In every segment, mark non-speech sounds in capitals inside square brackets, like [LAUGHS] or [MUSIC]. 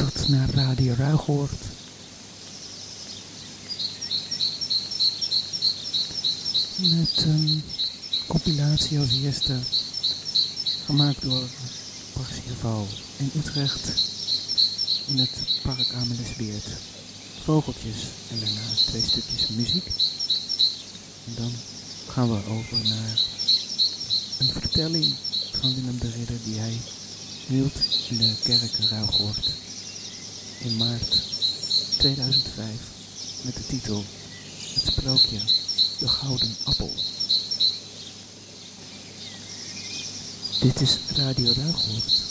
luistert naar Radio Ruigoord. Met een compilatie als eerste, gemaakt door Parsifal in Utrecht in het Park Amelisweert. Vogeltjes en daarna twee stukjes muziek. En dan gaan we over naar een vertelling van Willem de Ridder die hij hield in de kerk Ruigoord in maart 2005 met de titel Het sprookje De Gouden Appel. Dit is Radio Ruigoord.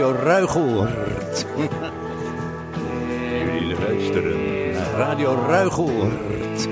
Radio Ruigoord. Jullie luisteren naar Radio Ruigoord.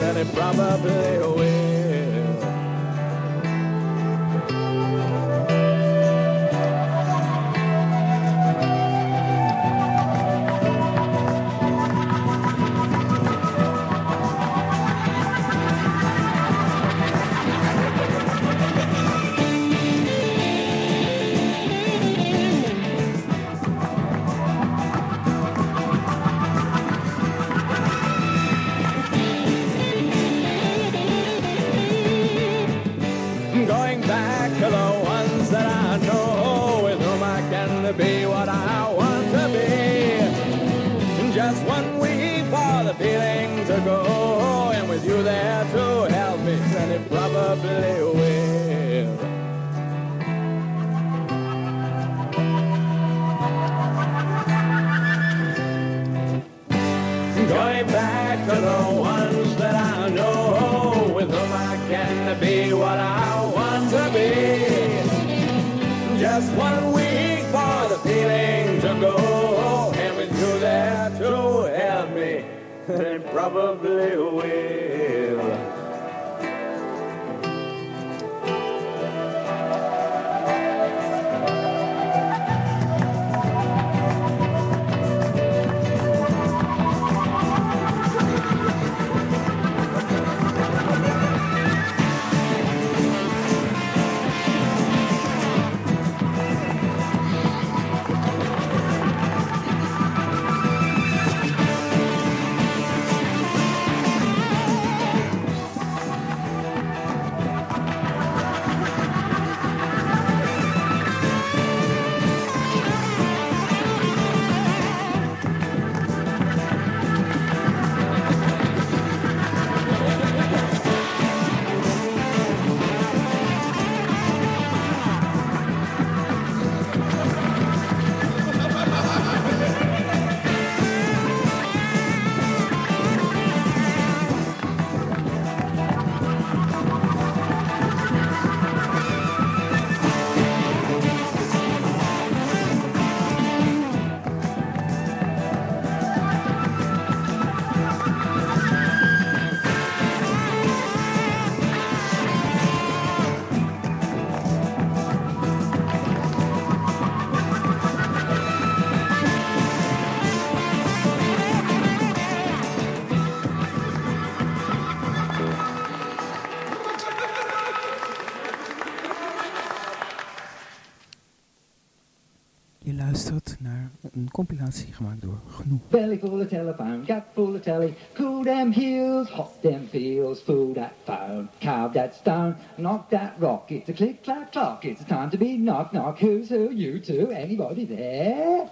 Then it probably will. probably will. Belly full of telephone, gut full of telly, cool them heels, hot them feels, fool that phone, carve that stone, knock that rock, it's a click clack clock, it's a time to be knock knock, who's who, you two, anybody there?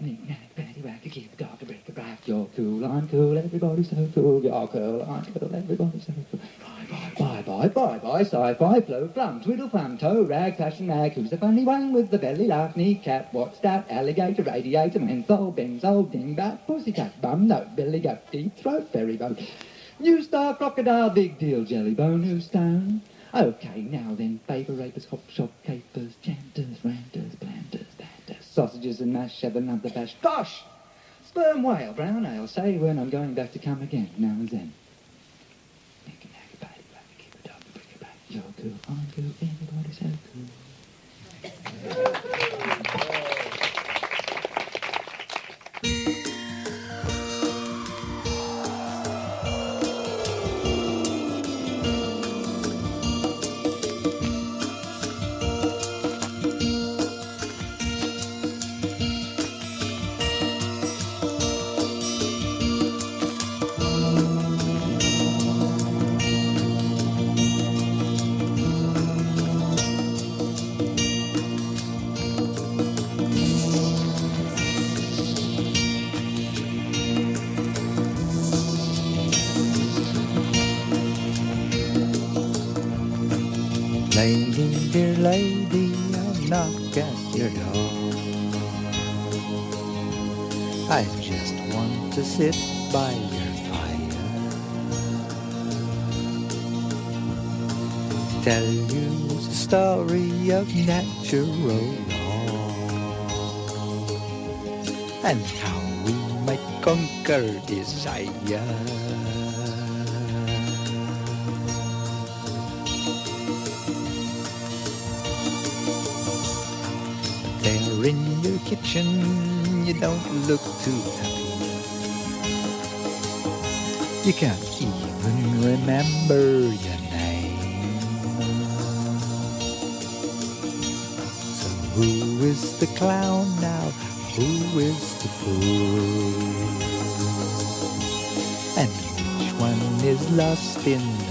Knick knack, patty whack, a keep a dog, a break a back, you're cool, I'm cool, everybody's so cool, you're cool, I'm cool, everybody's so cool. Bye bye, bye bye, sci-fi, flow, flum, twiddle flum, toe rag, fashion mag, who's the funny one with the belly laugh, kneecap, what's that, alligator, radiator, menthol, benzo, dingbat, pussycat, bum, note, billy goat, deep throat, ferry boat, new star, crocodile, big deal, jelly bone who's down? Okay, now then, paper rapers, hop shop, capers, chanters, ranters, planters, banters, sausages and mash, have another bash, gosh! Sperm whale, brown ale, say when I'm going back to come again, now and then. And how we might conquer desire. There in your kitchen, you don't look too happy. You can't even remember your name. So who is the clown is the fool? And each one is lost in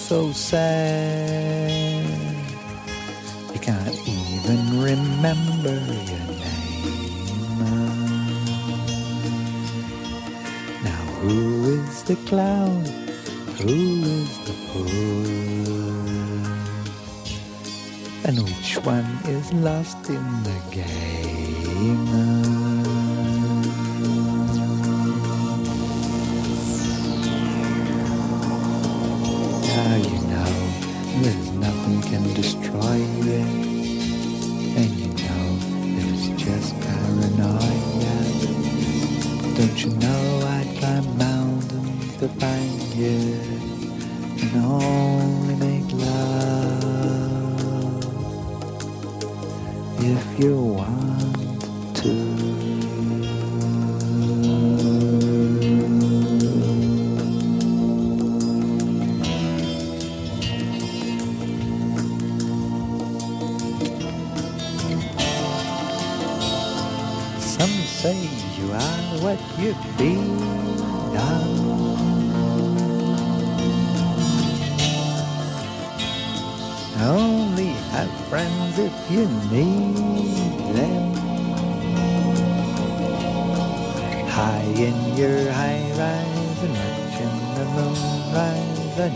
so sad. You can't even remember your name. Now who is the clown? Who is the fool? And which one is lost in the game?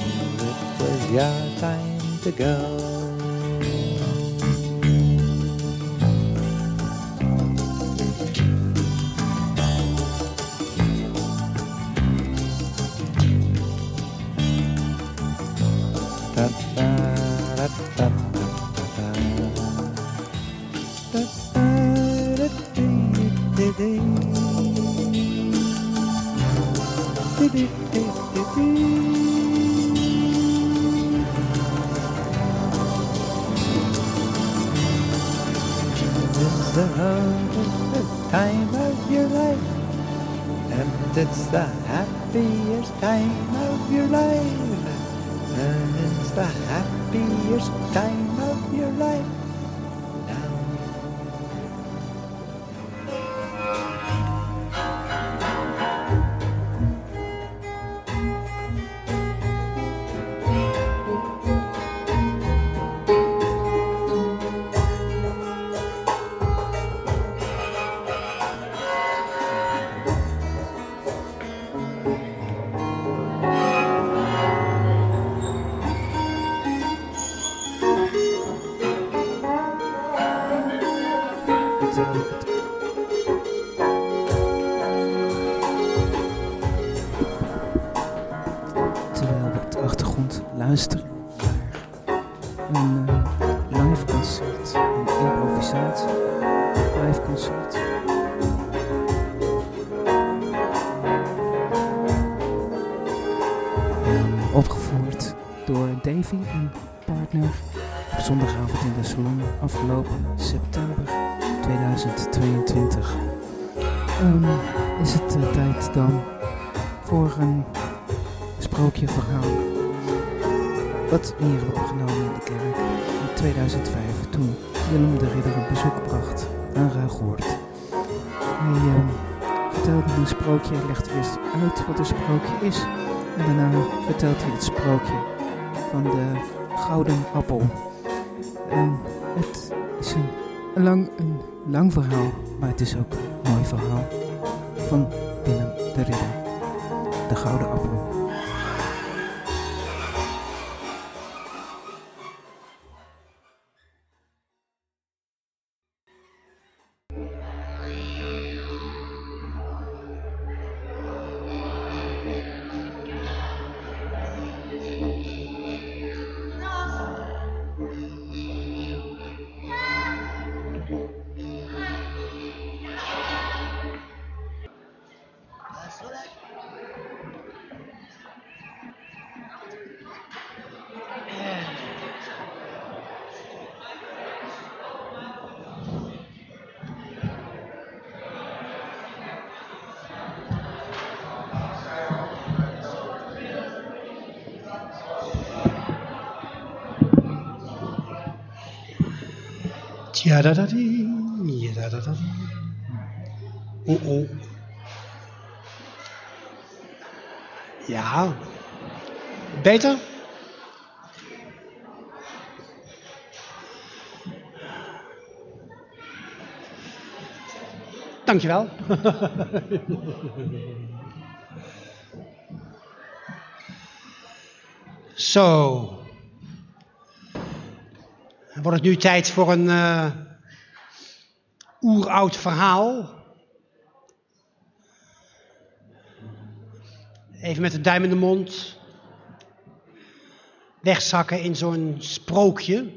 It was your time to go. Van de gouden appel. Ehm, het is een een lang, een lang verhaal, maar het is ook een mooi verhaal van Willem de Ridder, de Gouden Appel. Tja-da-da-dee, ja-da-da-da-dee. Oh, oh. Ja. Beter? Dankjewel. [LAUGHS] Zo. Wordt het nu tijd voor een eh, oeroud verhaal. Even met de duim in de mond. Wegzakken in zo'n sprookje.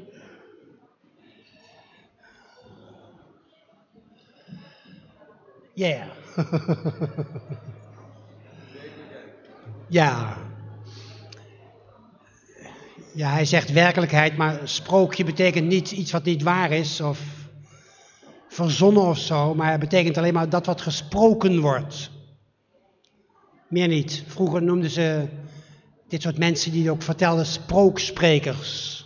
Ja. [LAUGHS] ja. Ja, hij zegt werkelijkheid, maar sprookje betekent niet iets wat niet waar is of verzonnen of zo, maar het betekent alleen maar dat wat gesproken wordt. Meer niet. Vroeger noemden ze dit soort mensen die ook vertelden sprooksprekers.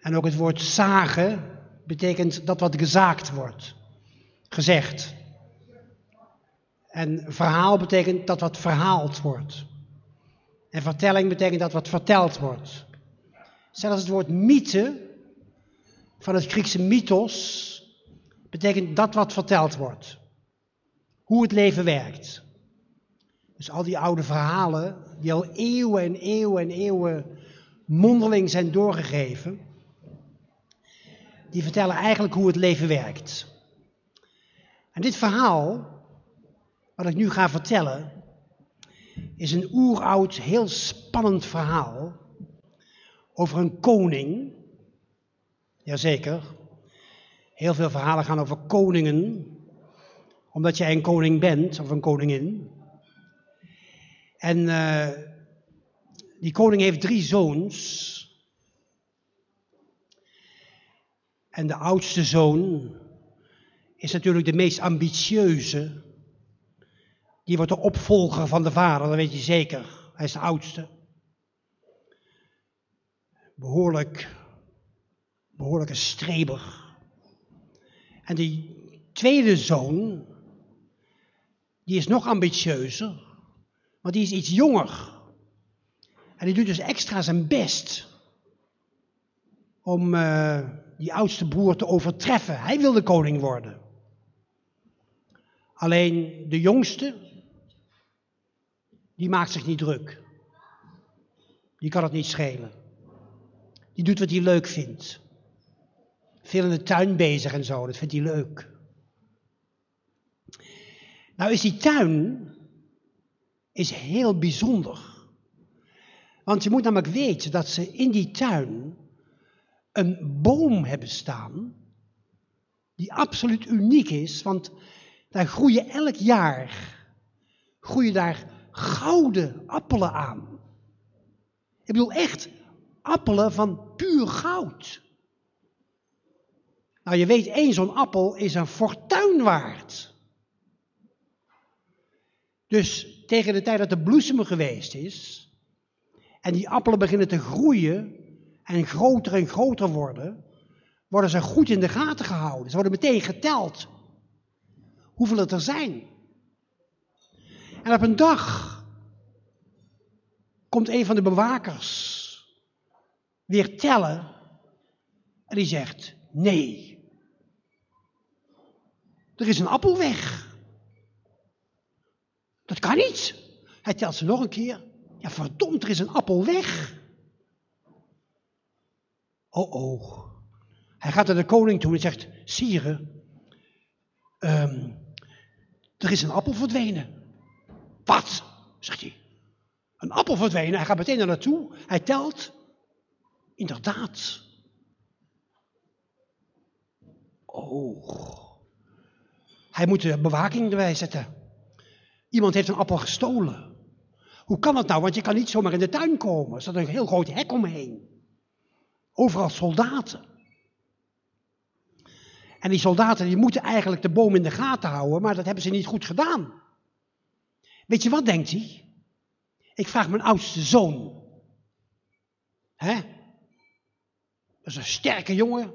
En ook het woord zagen betekent dat wat gezaakt wordt. gezegd. En verhaal betekent dat wat verhaald wordt. En vertelling betekent dat wat verteld wordt. Zelfs het woord mythe van het Griekse mythos betekent dat wat verteld wordt. Hoe het leven werkt. Dus al die oude verhalen die al eeuwen en eeuwen en eeuwen mondeling zijn doorgegeven, die vertellen eigenlijk hoe het leven werkt. En dit verhaal, wat ik nu ga vertellen, is een oeroud, heel spannend verhaal over een koning. Jazeker, heel veel verhalen gaan over koningen, omdat jij een koning bent of een koningin. En eh, die koning heeft drie zoons. En de oudste zoon is natuurlijk de meest ambitieuze. Die wordt de opvolger van de vader, dat weet je zeker. Hij is de oudste. Behoorlijk, behoorlijke streber. En die tweede zoon, die is nog ambitieuzer, want die is iets jonger. En die doet dus extra zijn best om uh, die oudste broer te overtreffen. Hij wil de koning worden. Alleen de jongste, die maakt zich niet druk. Die kan het niet schelen. Die doet wat hij leuk vindt. Veel in de tuin bezig en zo, dat vindt hij leuk. Nou is die tuin is heel bijzonder. Want je moet namelijk weten dat ze in die tuin een boom hebben staan die absoluut uniek is, want daar groeien elk jaar groeien daar gouden appelen aan. Ik bedoel echt appelen van puur goud. Nou, je weet, één zo'n appel is een fortuin waard. Dus tegen de tijd dat de bloesem geweest is, en die appelen beginnen te groeien en groter en groter worden, worden ze goed in de gaten gehouden. Ze worden meteen geteld. Hoeveel het er zijn. En op een dag komt een van de bewakers weer tellen en die zegt: Nee, er is een appel weg. Dat kan niet. Hij telt ze nog een keer. Ja, verdomd, er is een appel weg. Oh, oh. Hij gaat naar de koning toe en zegt: Sire, um, er is een appel verdwenen. Wat? zegt hij. Een appel verdwenen. Hij gaat meteen naar naartoe. Hij telt. Inderdaad. Oh. Hij moet de bewaking erbij zetten. Iemand heeft een appel gestolen. Hoe kan dat nou? Want je kan niet zomaar in de tuin komen. Er staat een heel groot hek omheen. Overal soldaten. En die soldaten die moeten eigenlijk de boom in de gaten houden, maar dat hebben ze niet goed gedaan. Weet je wat denkt hij? Ik vraag mijn oudste zoon. Hè? Dat is een sterke jongen.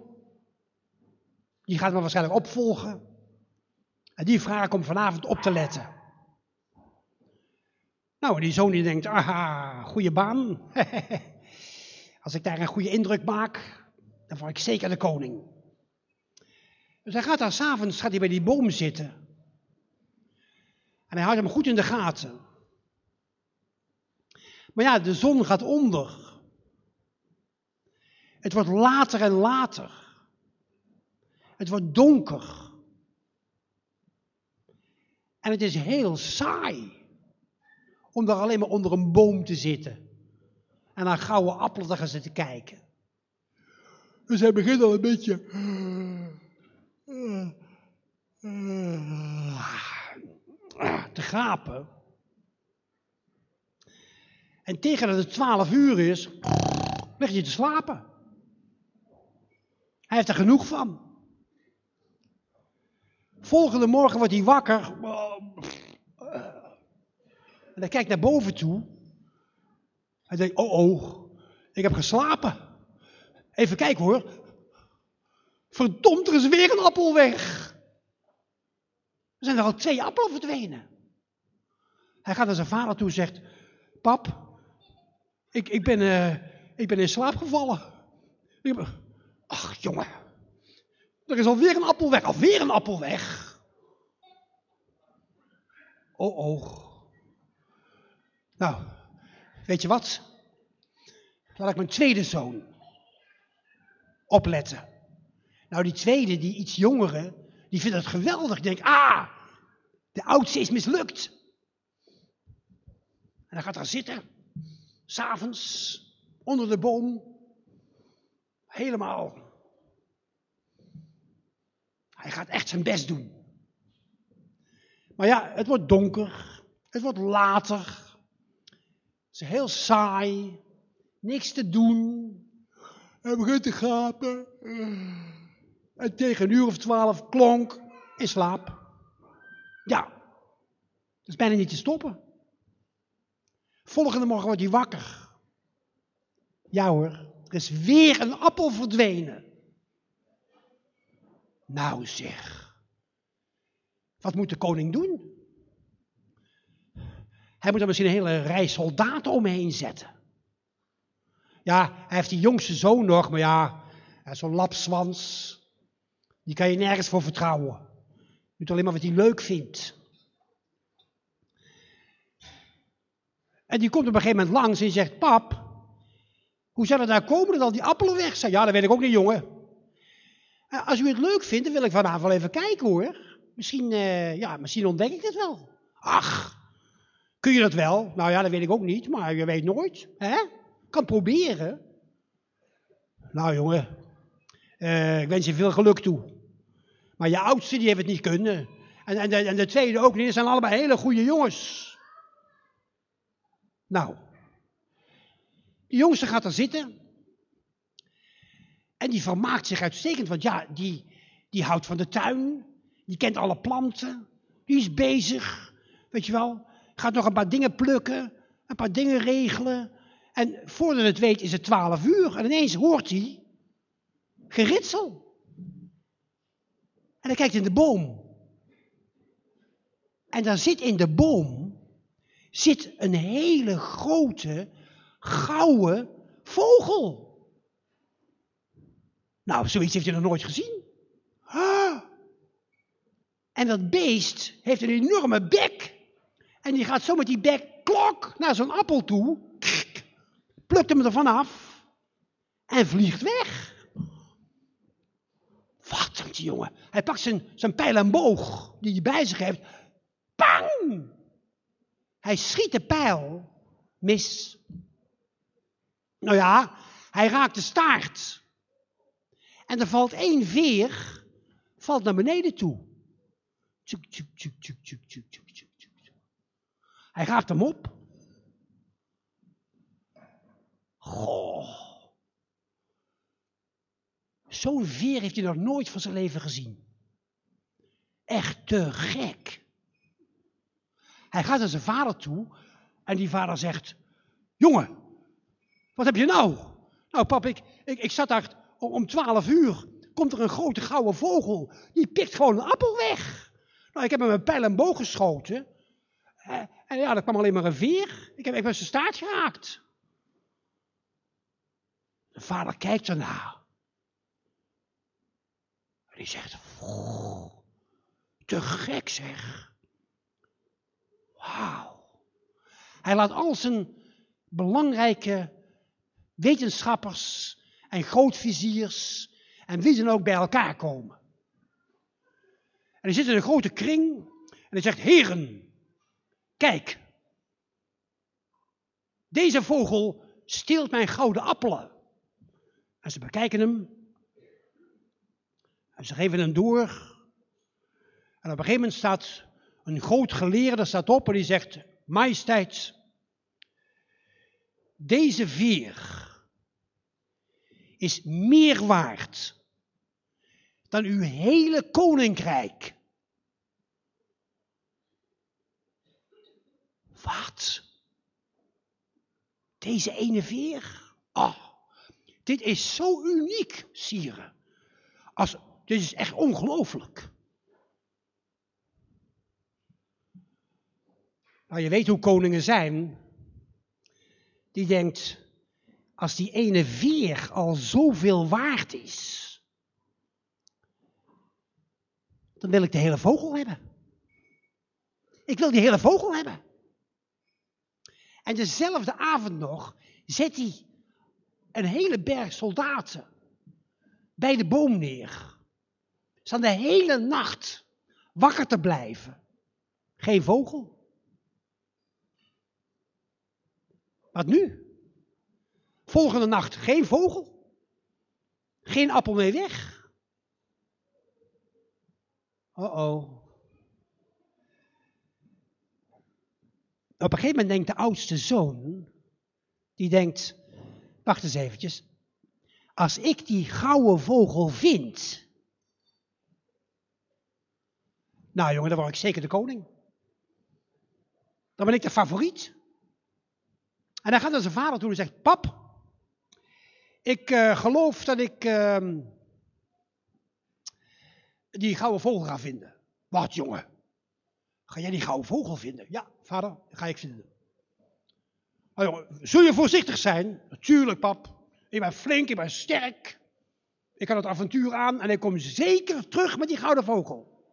Die gaat me waarschijnlijk opvolgen. Die vraag om vanavond op te letten. Nou, en die zoon die denkt, aha, goede baan. [LAUGHS] Als ik daar een goede indruk maak, dan word ik zeker de koning. Dus hij gaat daar s'avonds, gaat hij bij die boom zitten. En hij houdt hem goed in de gaten. Maar ja, de zon gaat onder. Het wordt later en later. Het wordt donker. En het is heel saai om daar alleen maar onder een boom te zitten en naar gouden appelen te gaan zitten kijken. Dus hij begint al een beetje te gapen. En tegen dat het twaalf uur is, leg je te slapen. Hij heeft er genoeg van. Volgende morgen wordt hij wakker. En hij kijkt naar boven toe. Hij denkt, oh oh, ik heb geslapen. Even kijken hoor. Verdomd, er is weer een appel weg. Er zijn er al twee appelen verdwenen. Hij gaat naar zijn vader toe en zegt, pap, ik, ik, ben, eh, ik ben in slaap gevallen. Ik Ach, jongen, er is alweer een appel weg, alweer een appel weg. Oh, oh. Nou, weet je wat? Laat ik mijn tweede zoon opletten. Nou, die tweede, die iets jongere, die vindt het geweldig. Die denkt, ah, de oudste is mislukt. En dan gaat hij zitten, s'avonds, onder de boom, helemaal. Hij gaat echt zijn best doen. Maar ja, het wordt donker, het wordt later. Het is heel saai, niks te doen. Hij begint te gapen. En tegen een uur of twaalf klonk in slaap. Ja, dat is bijna niet te stoppen. Volgende morgen wordt hij wakker. Ja hoor, er is weer een appel verdwenen. Nou zeg, wat moet de koning doen? Hij moet er misschien een hele rij soldaten omheen zetten. Ja, hij heeft die jongste zoon nog, maar ja, zo'n lapswans. Die kan je nergens voor vertrouwen. Je doet alleen maar wat hij leuk vindt. En die komt op een gegeven moment langs en zegt, pap, hoe zou het nou komen dat al die appelen weg zijn? Ja, dat weet ik ook niet, jongen. "Eh, Als u het leuk vindt, dan wil ik vanavond wel even kijken hoor. Misschien, eh, ja, misschien ontdek ik het wel. Ach, kun je dat wel? Nou ja, dat weet ik ook niet, maar je weet nooit. Hè? Kan proberen. Nou jongen, eh, ik wens je veel geluk toe. Maar je oudste die heeft het niet kunnen. En, en, de, en de tweede ook niet. Dat zijn allebei hele goede jongens. Nou, de jongste gaat er zitten. En die vermaakt zich uitstekend. Want ja, die, die houdt van de tuin. Die kent alle planten. Die is bezig. Weet je wel. Gaat nog een paar dingen plukken. Een paar dingen regelen. En voordat het weet is het twaalf uur. En ineens hoort hij geritsel. En hij kijkt in de boom. En daar zit in de boom zit een hele grote gouden vogel. Nou, zoiets heeft hij nog nooit gezien. Ah. En dat beest heeft een enorme bek. En die gaat zo met die bek klok naar zo'n appel toe. Plukt hem ervan af. En vliegt weg. Wat, die jongen. Hij pakt zijn, zijn pijl en boog die hij bij zich heeft. Bang! Hij schiet de pijl mis. Nou ja, hij raakt de staart. En er valt één veer, valt naar beneden toe. Tjuk, tjuk, tjuk, tjuk, tjuk, tjuk, tjuk, tjuk. Hij gaat hem op. Goh. Zo'n veer heeft hij nog nooit van zijn leven gezien. Echt te gek. Hij gaat naar zijn vader toe en die vader zegt, jongen, wat heb je nou? Nou pap, ik, ik, ik zat daar om, 12 uur. Komt er een grote gouden vogel. Die pikt gewoon een appel weg. Nou, ik heb hem mijn pijl en boog geschoten. En ja, er kwam alleen maar een veer. Ik heb, heb zijn staart geraakt. De vader kijkt ernaar. En die zegt: "Oeh, Te gek zeg. Wauw. Hij laat al zijn belangrijke wetenschappers en grootviziers en wie dan ook bij elkaar komen. En die zitten in een grote kring en hij zegt, heren, kijk, deze vogel steelt mijn gouden appelen. En ze bekijken hem en ze geven hem door. En op een gegeven moment staat een groot geleerde staat op en die zegt, majesteit, deze veer is meer waard dan uw hele koninkrijk. Wat? Deze ene veer? Ah, dit is zo uniek, sieren. Als, dit is echt ongelooflijk. Nou, je weet hoe koningen zijn. Die denkt, als die ene veer al zoveel waard is, dan wil ik de hele vogel hebben. Ik wil die hele vogel hebben. En dezelfde avond nog zet hij een hele berg soldaten bij de boom neer. Staan de hele nacht wakker te blijven. Geen vogel. Wat nu? Volgende nacht geen vogel. Geen appel mee weg. Oh oh. Op een gegeven moment denkt de oudste zoon, die denkt, wacht eens eventjes, als ik die gouden vogel vind, nou jongen, dan word ik zeker de koning. Dan ben ik de favoriet. En hij gaat naar zijn vader toe en zegt, pap, ik uh, geloof dat ik uh, die gouden vogel ga vinden. Wat jongen, ga jij die gouden vogel vinden? Ja, vader, ga ik vinden. Oh, jongen, zul je voorzichtig zijn? Natuurlijk, pap. Ik ben flink, ik ben sterk. Ik kan het avontuur aan en ik kom zeker terug met die gouden vogel.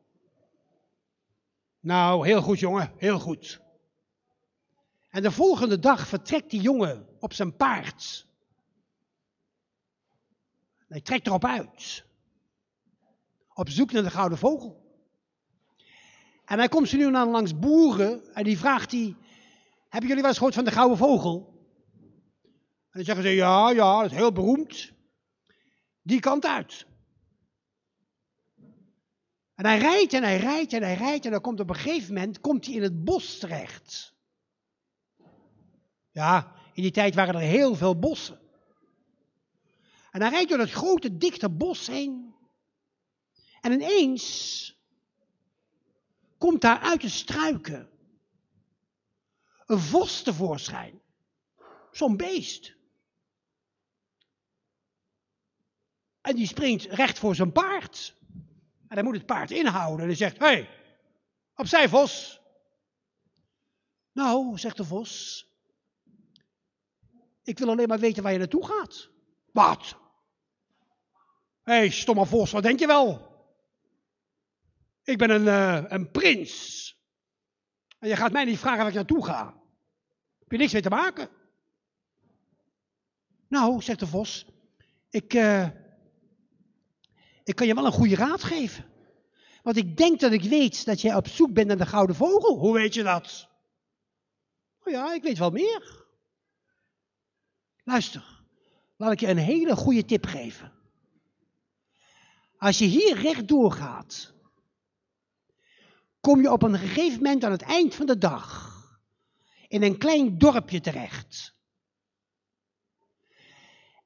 Nou, heel goed, jongen, heel goed. En de volgende dag vertrekt die jongen op zijn paard. Hij trekt erop uit. Op zoek naar de gouden vogel. En hij komt ze nu aan langs boeren en die vraagt hij, hebben jullie wel eens gehoord van de gouden vogel? En dan zeggen ze, ja, ja, dat is heel beroemd. Die kant uit. En hij rijdt en hij rijdt en hij rijdt en dan komt op een gegeven moment komt hij in het bos terecht. Ja, in die tijd waren er heel veel bossen. En hij rijdt door dat grote, dichte bos heen. En ineens komt daar uit de struiken een vos tevoorschijn. Zo'n beest. En die springt recht voor zijn paard. En hij moet het paard inhouden. En hij zegt, hé, hey, opzij vos. Nou, zegt de vos, ik wil alleen maar weten waar je naartoe gaat. Wat? Hé, hey, stomme vos, wat denk je wel? Ik ben een, uh, een prins. En je gaat mij niet vragen waar ik naartoe ga. Heb je niks mee te maken? Nou, zegt de vos, ik, uh, ik kan je wel een goede raad geven. Want ik denk dat ik weet dat jij op zoek bent naar de gouden vogel. Hoe weet je dat? Oh ja, ik weet wel meer. Luister, laat ik je een hele goede tip geven. Als je hier rechtdoor gaat, kom je op een gegeven moment aan het eind van de dag in een klein dorpje terecht.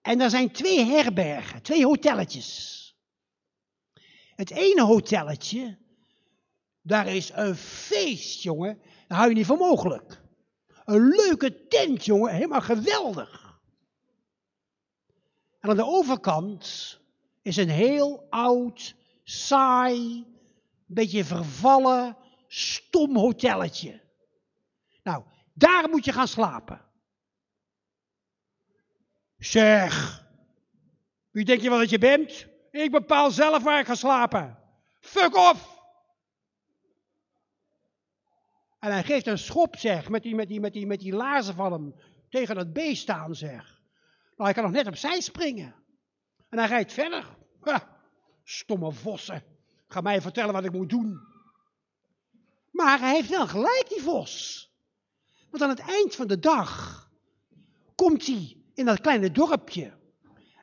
En er zijn twee herbergen, twee hotelletjes. Het ene hotelletje, daar is een feest, jongen. Daar hou je niet voor mogelijk. Een leuke tent, jongen, helemaal geweldig. En aan de overkant is een heel oud, saai, beetje vervallen, stom hotelletje. Nou, daar moet je gaan slapen. Zeg, wie denk je wel dat je bent? Ik bepaal zelf waar ik ga slapen. Fuck off! En hij geeft een schop, zeg, met die, met die, met die, met die laarzen van hem tegen dat beest staan, zeg. Nou, hij kan nog net opzij springen. En hij rijdt verder. Stomme vossen. Ga mij vertellen wat ik moet doen. Maar hij heeft wel gelijk, die vos. Want aan het eind van de dag komt hij in dat kleine dorpje.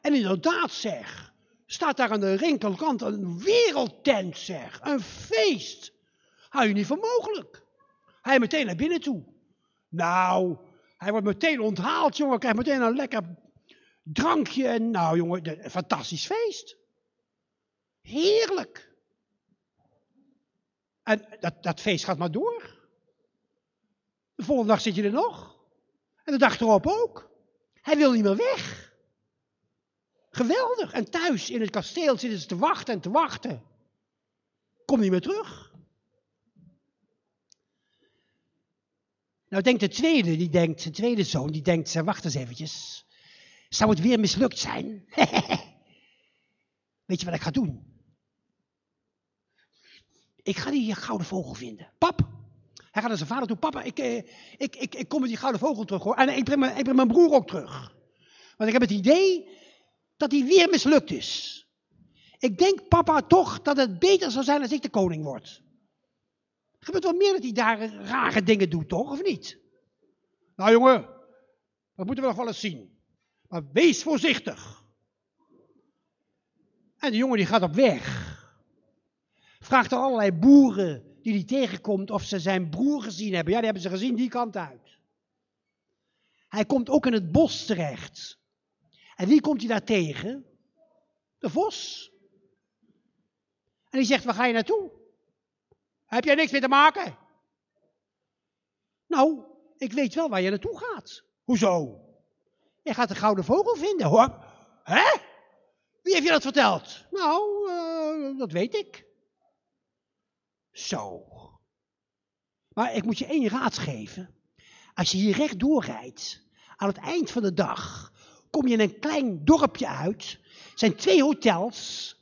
En inderdaad, zeg, staat daar aan de rinkelkant een wereldtent, zeg. Een feest. Hou je niet voor mogelijk. Hij meteen naar binnen toe. Nou, hij wordt meteen onthaald, jongen. Krijgt meteen een lekker drankje. En nou, jongen, een fantastisch feest. Heerlijk. En dat, dat feest gaat maar door. De volgende dag zit je er nog. En de dag erop ook. Hij wil niet meer weg. Geweldig. En thuis in het kasteel zitten ze te wachten en te wachten. Kom niet meer terug. Nou denkt de tweede, die denkt, de tweede zoon, die denkt, "Eh, wacht eens eventjes. Zou het weer mislukt zijn? [LAUGHS] Weet je wat ik ga doen? Ik ga die gouden vogel vinden. Pap! Hij gaat naar zijn vader toe. Papa, ik, eh, ik, ik, ik kom met die gouden vogel terug hoor. En ik breng, mijn, ik breng mijn broer ook terug. Want ik heb het idee dat hij weer mislukt is. Ik denk, papa, toch dat het beter zou zijn als ik de koning word. Gebeurt wel meer dat hij daar rare dingen doet, toch? Of niet? Nou jongen, dat moeten we nog wel eens zien. Maar wees voorzichtig. En de jongen die gaat op weg. Vraagt aan allerlei boeren die hij tegenkomt of ze zijn broer gezien hebben. Ja, die hebben ze gezien die kant uit. Hij komt ook in het bos terecht. En wie komt hij daar tegen? De vos. En die zegt, waar ga je naartoe? Heb jij niks mee te maken? Nou, ik weet wel waar je naartoe gaat. Hoezo? Je gaat de gouden vogel vinden, hoor. Hè? Wie heeft je dat verteld? Nou, eh, dat weet ik. Zo. Maar ik moet je één raad geven. Als je hier rechtdoor rijdt, aan het eind van de dag, kom je in een klein dorpje uit. Er zijn twee hotels.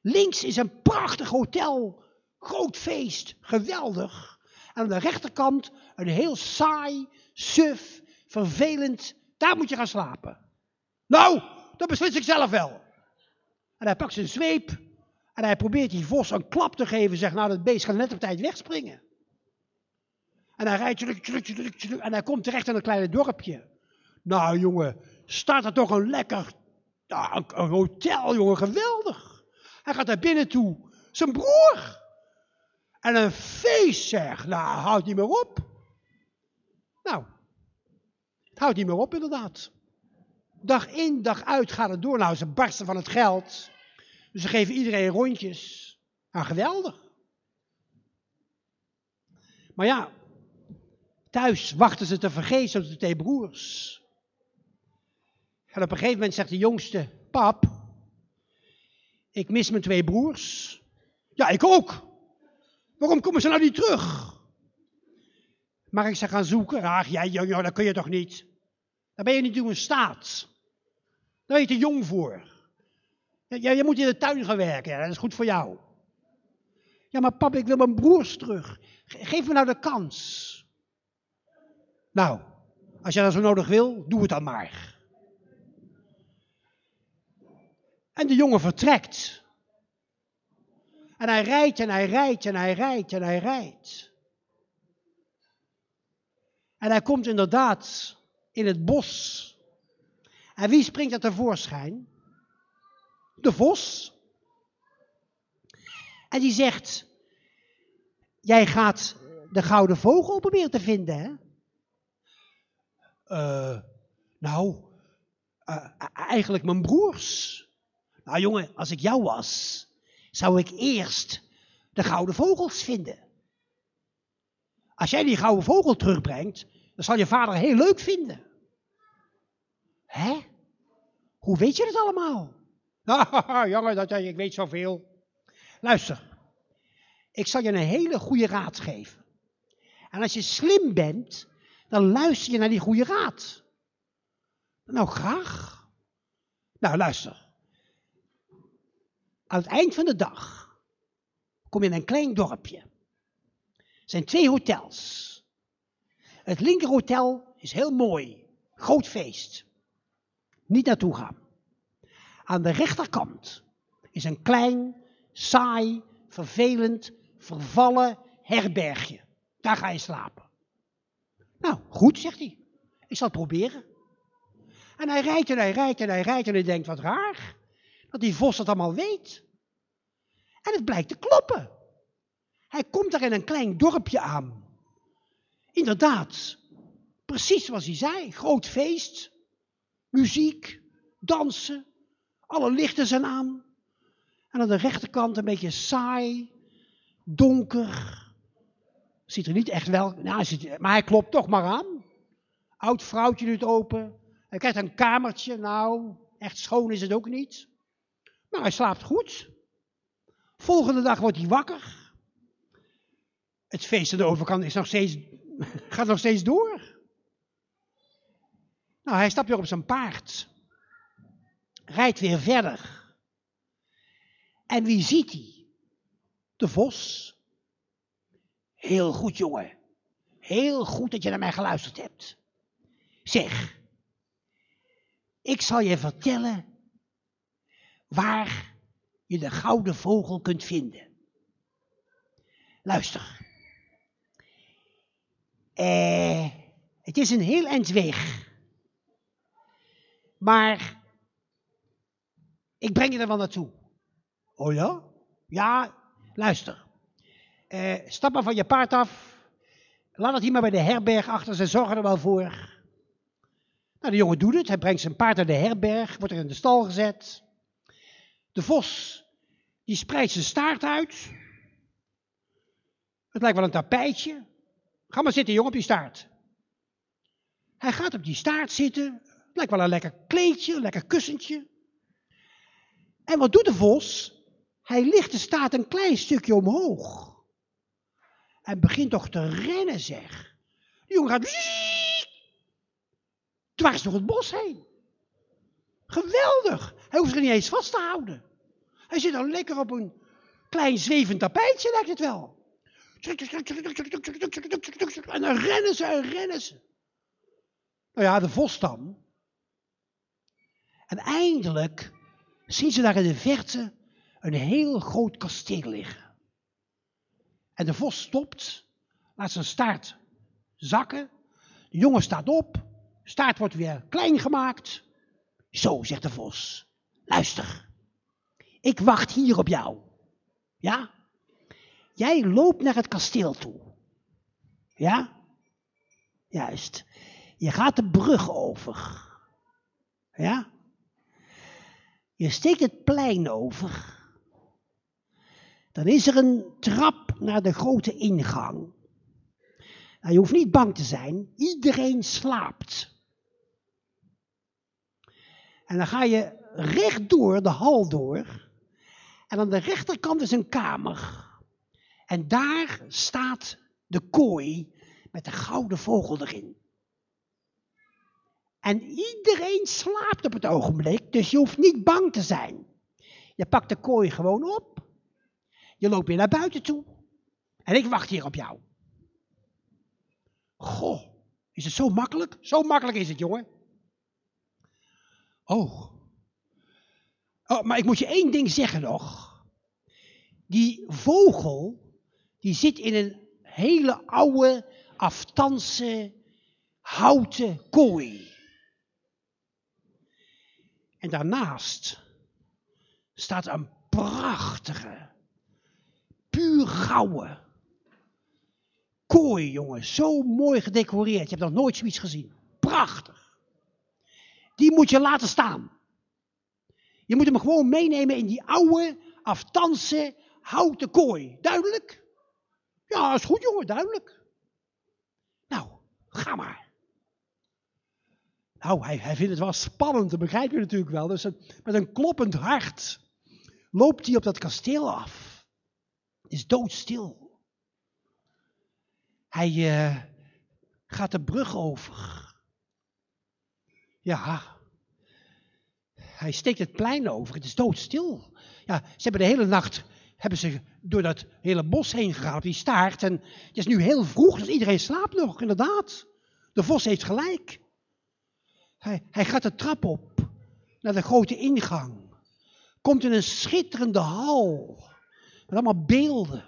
Links is een prachtig hotel. Groot feest. Geweldig. En aan de rechterkant een heel saai, suf, vervelend. Daar moet je gaan slapen. Nou, dat beslis ik zelf wel. En hij pakt zijn zweep. En hij probeert die vos een klap te geven. Zegt, nou, dat beest gaat net op tijd wegspringen. En hij rijdt terug, terug, terug, terug. En hij komt terecht in een kleine dorpje. Nou, jongen, staat er toch een lekker ja, een, hotel, jongen, geweldig. Hij gaat daar binnen toe. Zijn broer. En een feest, zeg. Nou, houdt niet meer op. Nou, houdt niet meer op, inderdaad. Dag in, dag uit gaat het door. Nou, ze barsten van het geld. Ze geven iedereen rondjes. Nou, geweldig. Maar ja, thuis wachten ze te vergeefs op de twee broers. En op een gegeven moment zegt de jongste, pap, ik mis mijn twee broers. Ja, ik ook. Waarom komen ze nou niet terug? Mag ik ze gaan zoeken? Ach, jij, ja, ja, dat kun je toch niet? Daar ben je niet toe in staat. Daar ben je te jong voor. Ja, je moet in de tuin gaan werken, dat is goed voor jou. Ja, maar pap, ik wil mijn broers terug. Ge- Geef me nou de kans. Nou, als je dat zo nodig wil, doe het dan maar. En de jongen vertrekt. En hij rijdt en hij rijdt en hij rijdt en hij rijdt. En hij komt inderdaad in het bos. En wie springt er tevoorschijn? De vos. En die zegt, jij gaat de gouden vogel proberen te vinden, hè? Eh, nou, eh, eigenlijk mijn broers. Nou jongen, als ik jou was, zou ik eerst de gouden vogels vinden. Als jij die gouden vogel terugbrengt, dan zal je vader heel leuk vinden. Hè? Hoe weet je het allemaal? [LAUGHS] Nou, jongen, dat, ik weet zoveel. Luister, ik zal je een hele goede raad geven. En als je slim bent, dan luister je naar die goede raad. Nou, graag. Nou, luister. Aan het eind van de dag kom je in een klein dorpje. Er zijn twee hotels. Het linkerhotel is heel mooi. Groot feest. Niet naartoe gaan. Aan de rechterkant is een klein, saai, vervelend, vervallen herbergje. Daar ga je slapen. Nou, goed, zegt hij. Ik zal het proberen. En hij rijdt en hij rijdt en hij rijdt en hij denkt, wat raar. Dat die vos het allemaal weet. En het blijkt te kloppen. Hij komt daar in een klein dorpje aan. Inderdaad, precies zoals hij zei. Groot feest, muziek, dansen, alle lichten zijn aan. En aan de rechterkant een beetje saai, donker. Ziet er niet echt wel, nou, maar hij klopt toch maar aan. Oud vrouwtje doet open. Hij krijgt een kamertje, nou, echt schoon is het ook niet. Maar hij slaapt goed. Volgende dag wordt hij wakker. Het feest aan de overkant is nog steeds gaat nog steeds door. Nou, hij stapt weer op zijn paard. Rijdt weer verder. En wie ziet hij? De vos. Heel goed, jongen. Heel goed dat je naar mij geluisterd hebt. Zeg, ik zal je vertellen waar je de gouden vogel kunt vinden. Luister. Eh, het is een heel eind weg. Maar ik breng je er wel naartoe. Oh ja? Ja, luister. Eh, stap maar van je paard af. Laat het hier maar bij de herberg achter, ze zorgen er wel voor. Nou, de jongen doet het. Hij brengt zijn paard naar de herberg, wordt er in de stal gezet. De vos, die spreidt zijn staart uit. Het lijkt wel een tapijtje. Ga maar zitten, jongen, op die staart. Hij gaat op die staart zitten. Lijkt wel een lekker kleedje, een lekker kussentje. En wat doet de vos? Hij licht de staart een klein stukje omhoog. En begint toch te rennen, zeg. De jongen gaat dwars door het bos heen. Geweldig. Hij hoeft zich niet eens vast te houden. Hij zit dan lekker op een klein zwevend tapijtje, lijkt het wel. En dan rennen ze en rennen ze. Nou ja, de vos dan. En eindelijk zien ze daar in de verte een heel groot kasteel liggen. En de vos stopt, laat zijn staart zakken. De jongen staat op, staart wordt weer klein gemaakt. Zo, zegt de vos, luister, ik wacht hier op jou. Ja? Jij loopt naar het kasteel toe. Ja? Juist. Je gaat de brug over. Ja? Je steekt het plein over. Dan is er een trap naar de grote ingang. Nou, je hoeft niet bang te zijn. Iedereen slaapt. En dan ga je rechtdoor de hal door. En aan de rechterkant is een kamer. En daar staat de kooi met de gouden vogel erin. En iedereen slaapt op het ogenblik, dus je hoeft niet bang te zijn. Je pakt de kooi gewoon op. Je loopt weer naar buiten toe. En ik wacht hier op jou. Goh, is het zo makkelijk? Zo makkelijk is het, jongen. Oh. oh. Maar ik moet je één ding zeggen nog. Die vogel, die zit in een hele oude, aftanse, houten kooi. En daarnaast staat een prachtige, puur gouden kooi, jongen. Zo mooi gedecoreerd. Je hebt nog nooit zoiets gezien. Prachtig. Die moet je laten staan. Je moet hem gewoon meenemen in die oude, aftanse, houten kooi. Duidelijk? Ja, is goed, jongen, duidelijk. Nou, ga maar. Nou, hij, hij vindt het wel spannend, dat begrijp je natuurlijk wel. Dus met een kloppend hart loopt hij op dat kasteel af. Is doodstil. Hij uh, gaat de brug over. Ja, hij steekt het plein over. Het is doodstil. Ja, ze hebben de hele nacht hebben ze door dat hele bos heen gegaan op die staart. En het is nu heel vroeg, dus iedereen slaapt nog, inderdaad. De vos heeft gelijk. Hij, hij gaat de trap op naar de grote ingang. Komt in een schitterende hal. Met allemaal beelden.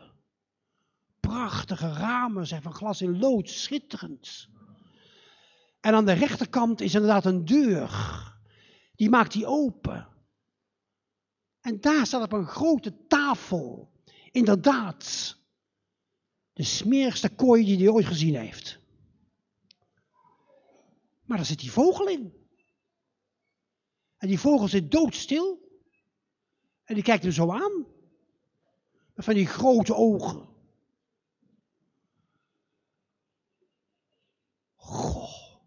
Prachtige ramen zijn van glas in lood, schitterend. En aan de rechterkant is inderdaad een deur. Die maakt hij open. En daar staat op een grote tafel, inderdaad, de smerigste kooi die hij ooit gezien heeft. Maar daar zit die vogel in. En die vogel zit doodstil. En die kijkt hem zo aan. Met van die grote ogen. Goh.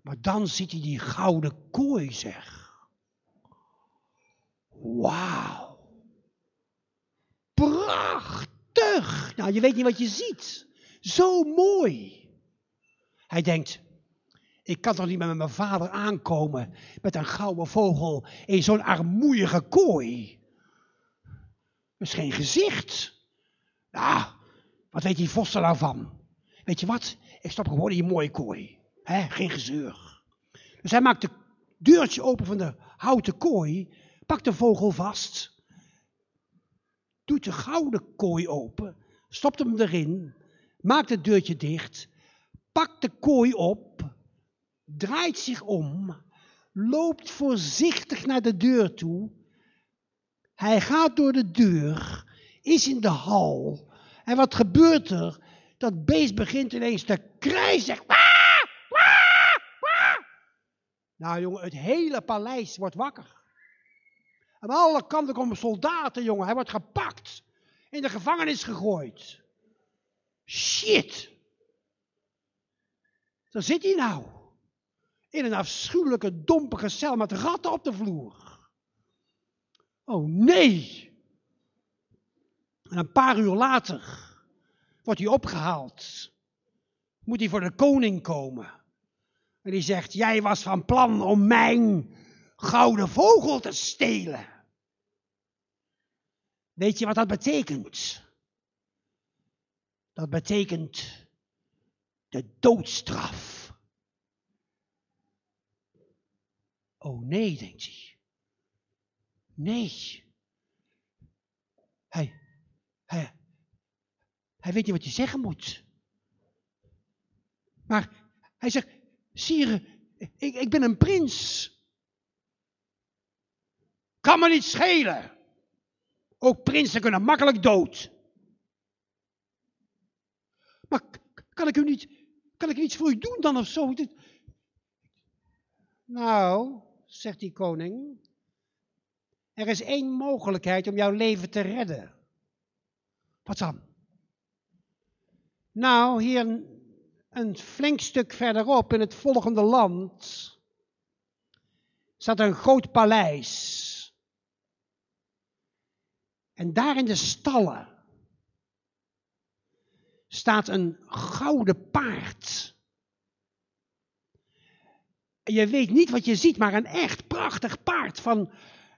Maar dan ziet hij die gouden kooi, zeg. Wauw. Prachtig. Nou, je weet niet wat je ziet. Zo mooi. Hij denkt, ik kan toch niet met mijn vader aankomen met een gouden vogel in zo'n armoeige kooi. Dat is geen gezicht. Ja, wat weet die vos er nou van? Weet je wat? Ik stop gewoon in je mooie kooi. Hè? Geen gezeur. Dus hij maakt het deurtje open van de houten kooi, pakt de vogel vast, doet de gouden kooi open, stopt hem erin, maakt het deurtje dicht, pakt de kooi op, draait zich om, loopt voorzichtig naar de deur toe. Hij gaat door de deur, is in de hal. En wat gebeurt er? Dat beest begint ineens te krijzen. Nou jongen, het hele paleis wordt wakker. Aan alle kanten komen soldaten, jongen. Hij wordt gepakt. In de gevangenis gegooid. Shit. Daar zit hij nou. In een afschuwelijke, dompige cel met ratten op de vloer. Oh nee. En een paar uur later wordt hij opgehaald. Moet hij voor de koning komen. En die zegt, jij was van plan om mijn gouden vogel te stelen. Weet je wat dat betekent? Dat betekent de doodstraf. Oh nee, denkt hij. Nee. Hij, hij, hij weet niet wat hij zeggen moet. Maar hij zegt, sire, ik, ik ben een prins. Kan me niet schelen. Ook prinsen kunnen makkelijk dood. Maar kan ik u niet, kan ik iets voor u doen dan of zo? Nou, zegt die koning, er is één mogelijkheid om jouw leven te redden. Wat dan? Nou, hier een, flink stuk verderop in het volgende land staat een groot paleis. En daar in de stallen staat een gouden paard. En je weet niet wat je ziet, maar een echt prachtig paard van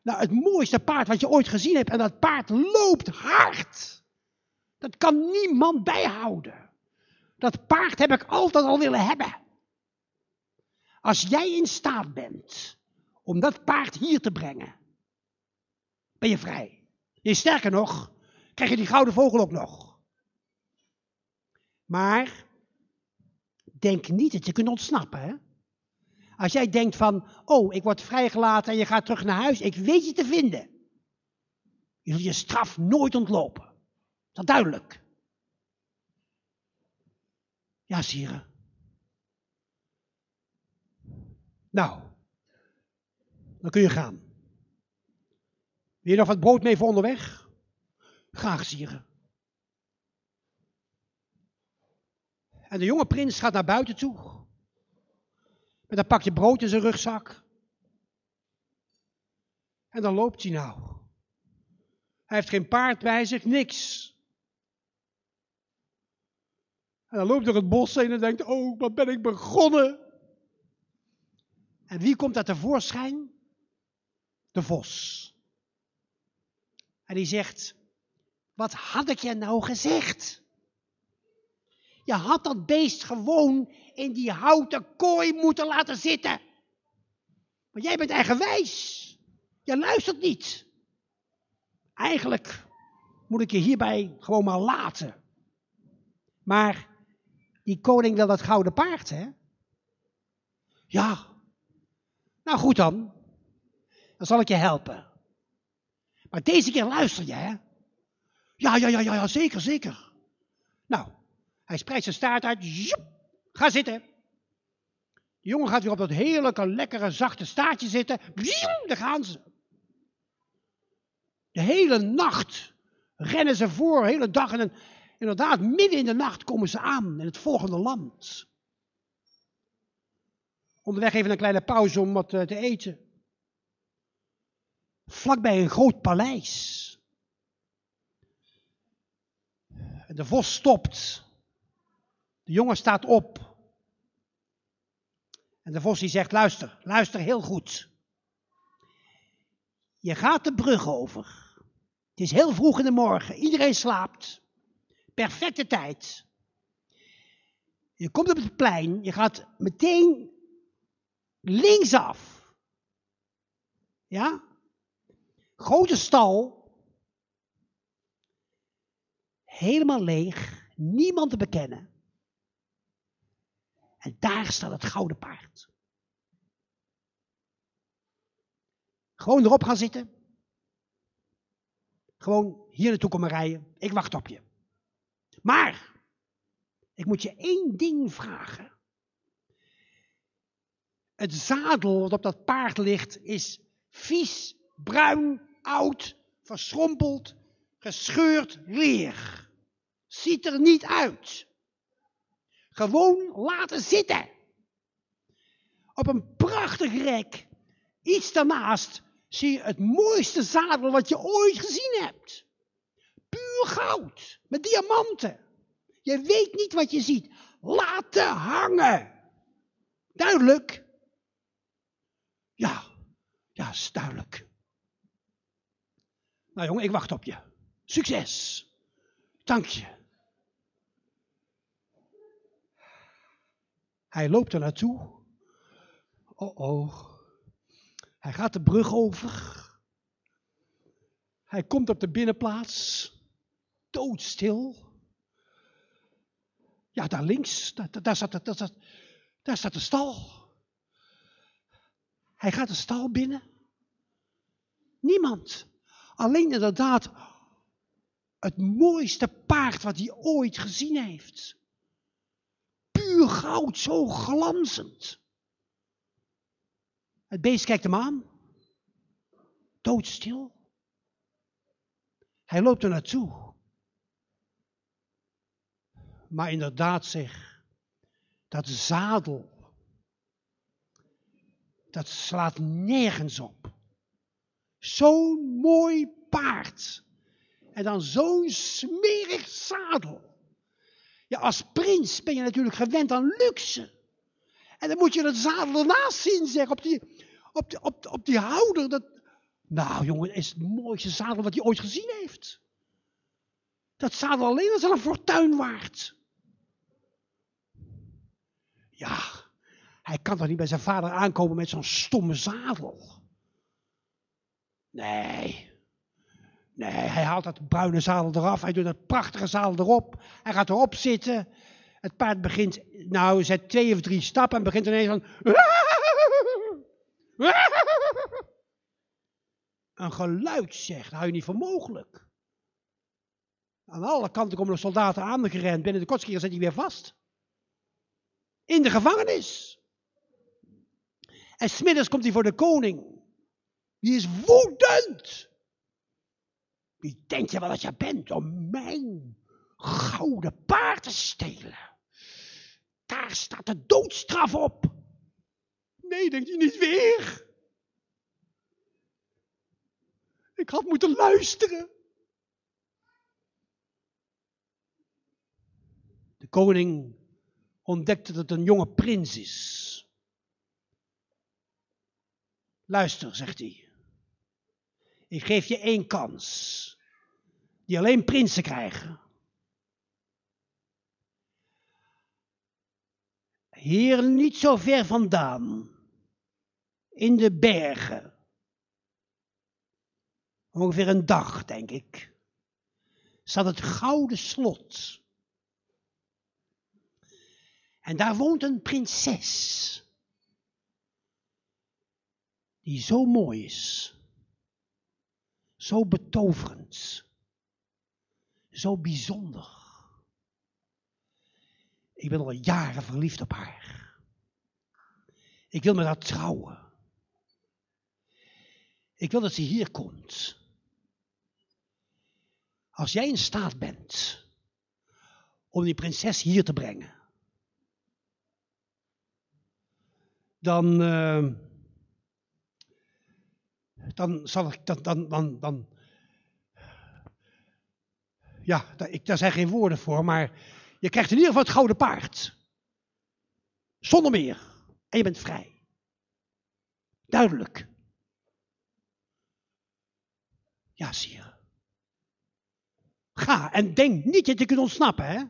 nou, het mooiste paard wat je ooit gezien hebt. En dat paard loopt hard. Dat kan niemand bijhouden. Dat paard heb ik altijd al willen hebben. Als jij in staat bent om dat paard hier te brengen, ben je vrij. Je sterker nog, krijg je die gouden vogel ook nog. Maar denk niet dat je kunt ontsnappen. Hè? Als jij denkt van, oh, ik word vrijgelaten en je gaat terug naar huis, ik weet je te vinden. Je zult je straf nooit ontlopen. Is dat duidelijk? Ja, sire. Nou, dan kun je gaan. Wil je nog wat brood mee voor onderweg? Graag, sire. En de jonge prins gaat naar buiten toe. Met een pakje brood in zijn rugzak. En dan loopt hij nou. Hij heeft geen paard bij zich, niks. En dan loopt door het bos heen en denkt, oh, wat ben ik begonnen. En wie komt daar tevoorschijn? De vos. En die zegt, wat had ik je nou gezegd? Je had dat beest gewoon in die houten kooi moeten laten zitten. Maar jij bent eigenwijs. Je luistert niet. Eigenlijk moet ik je hierbij gewoon maar laten. Maar die koning wil dat gouden paard, hè? Ja. Nou goed dan. Dan zal ik je helpen. Maar deze keer luister je, hè? Ja, ja, ja, ja, ja zeker, zeker. Nou, hij spreidt zijn staart uit. Joep, ga zitten. De jongen gaat weer op dat heerlijke, lekkere, zachte staartje zitten. Joep, daar gaan ze. De hele nacht rennen ze voor, de hele dag. En inderdaad, midden in de nacht komen ze aan in het volgende land. Onderweg even een kleine pauze om wat eh, te eten vlakbij een groot paleis. De vos stopt De jongen staat op. En de vos die zegt, luister, luister heel goed. Je gaat de brug over. Het is heel vroeg in de morgen, iedereen slaapt. Perfecte tijd. Je komt op het plein, je gaat meteen linksaf. Ja? Grote stal. Helemaal leeg, niemand te bekennen. En daar staat het gouden paard. Gewoon erop gaan zitten. Gewoon hier naartoe komen rijden. Ik wacht op je. Maar, ik moet je één ding vragen. Het zadel wat op dat paard ligt is vies, bruin, oud, verschrompeld, gescheurd leer. Ziet er niet uit. Gewoon laten zitten. Op een prachtig rek, iets daarnaast, zie je het mooiste zadel wat je ooit gezien hebt. Puur goud, met diamanten. Je weet niet wat je ziet. Laten hangen. Duidelijk? Ja, ja, is duidelijk. Nou jongen, ik wacht op je. Succes. Dank je. Hij loopt er naartoe. Oh oh. Hij gaat de brug over. Hij komt op de binnenplaats. Doodstil. Ja, daar links, daar, daar, staat, daar, staat, daar staat de stal. Hij gaat de stal binnen. Niemand. Alleen inderdaad het mooiste paard wat hij ooit gezien heeft. Puur goud, zo glanzend. Het beest kijkt hem aan. Doodstil. Hij loopt er naartoe. Maar inderdaad zeg, dat zadel, dat slaat nergens op. Zo'n mooi paard. En dan zo'n smerig zadel. Ja, als prins ben je natuurlijk gewend aan luxe. En dan moet je het zadel ernaast zien, zeg, op die, op die, op, op die houder. Dat... Nou, jongen, is het mooiste zadel wat hij ooit gezien heeft. Dat zadel alleen is al een fortuin waard. Ja, hij kan toch niet bij zijn vader aankomen met zo'n stomme zadel? Nee. Nee, hij haalt dat bruine zadel eraf. Hij doet dat prachtige zadel erop. Hij gaat erop zitten. Het paard begint, nou, zet twee of drie stappen en begint ineens van. [LAUGHS] Een geluid zegt, hou je niet voor mogelijk. Aan alle kanten komen de soldaten aangerend. Binnen de kortste keer zit hij weer vast. In de gevangenis. En smiddags komt hij voor de koning. Die is woedend. Wie denk je wel dat je bent om mijn gouden paard te stelen? Daar staat de doodstraf op. Nee, denkt hij niet weer. Ik had moeten luisteren. De koning ontdekte dat het een jonge prins is. Luister, zegt hij. Ik geef je één kans. Die alleen prinsen krijgen. Hier niet zo ver vandaan. In de bergen. Ongeveer een dag, denk ik. Staat het gouden slot. En daar woont een prinses. Die zo mooi is. Zo betoverend. Zo bijzonder. Ik ben al jaren verliefd op haar. Ik wil met haar trouwen. Ik wil dat ze hier komt. Als jij in staat bent om die prinses hier te brengen, dan, uh, dan zal ik, dan, dan, dan, ja, ik, daar zijn geen woorden voor, maar Je krijgt in ieder geval het gouden paard. Zonder meer. En je bent vrij. Duidelijk. Ja, sire. Ga en denk niet dat je kunt ontsnappen, hè?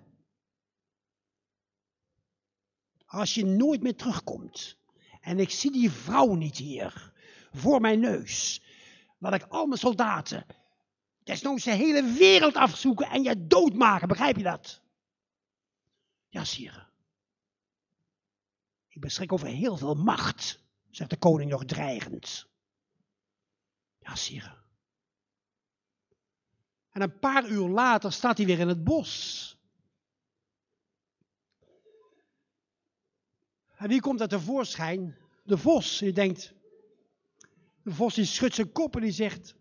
Als je nooit meer terugkomt en ik zie die vrouw niet hier voor mijn neus, laat ik al mijn soldaten desnoods de hele wereld afzoeken en je doodmaken, begrijp je dat? Ja, sire. Ik beschik over heel veel macht, zegt de koning nog dreigend. Ja, sire. En een paar uur later staat hij weer in het bos. En wie komt er tevoorschijn? De vos. Je denkt, de vos die schudt zijn kop en die zegt,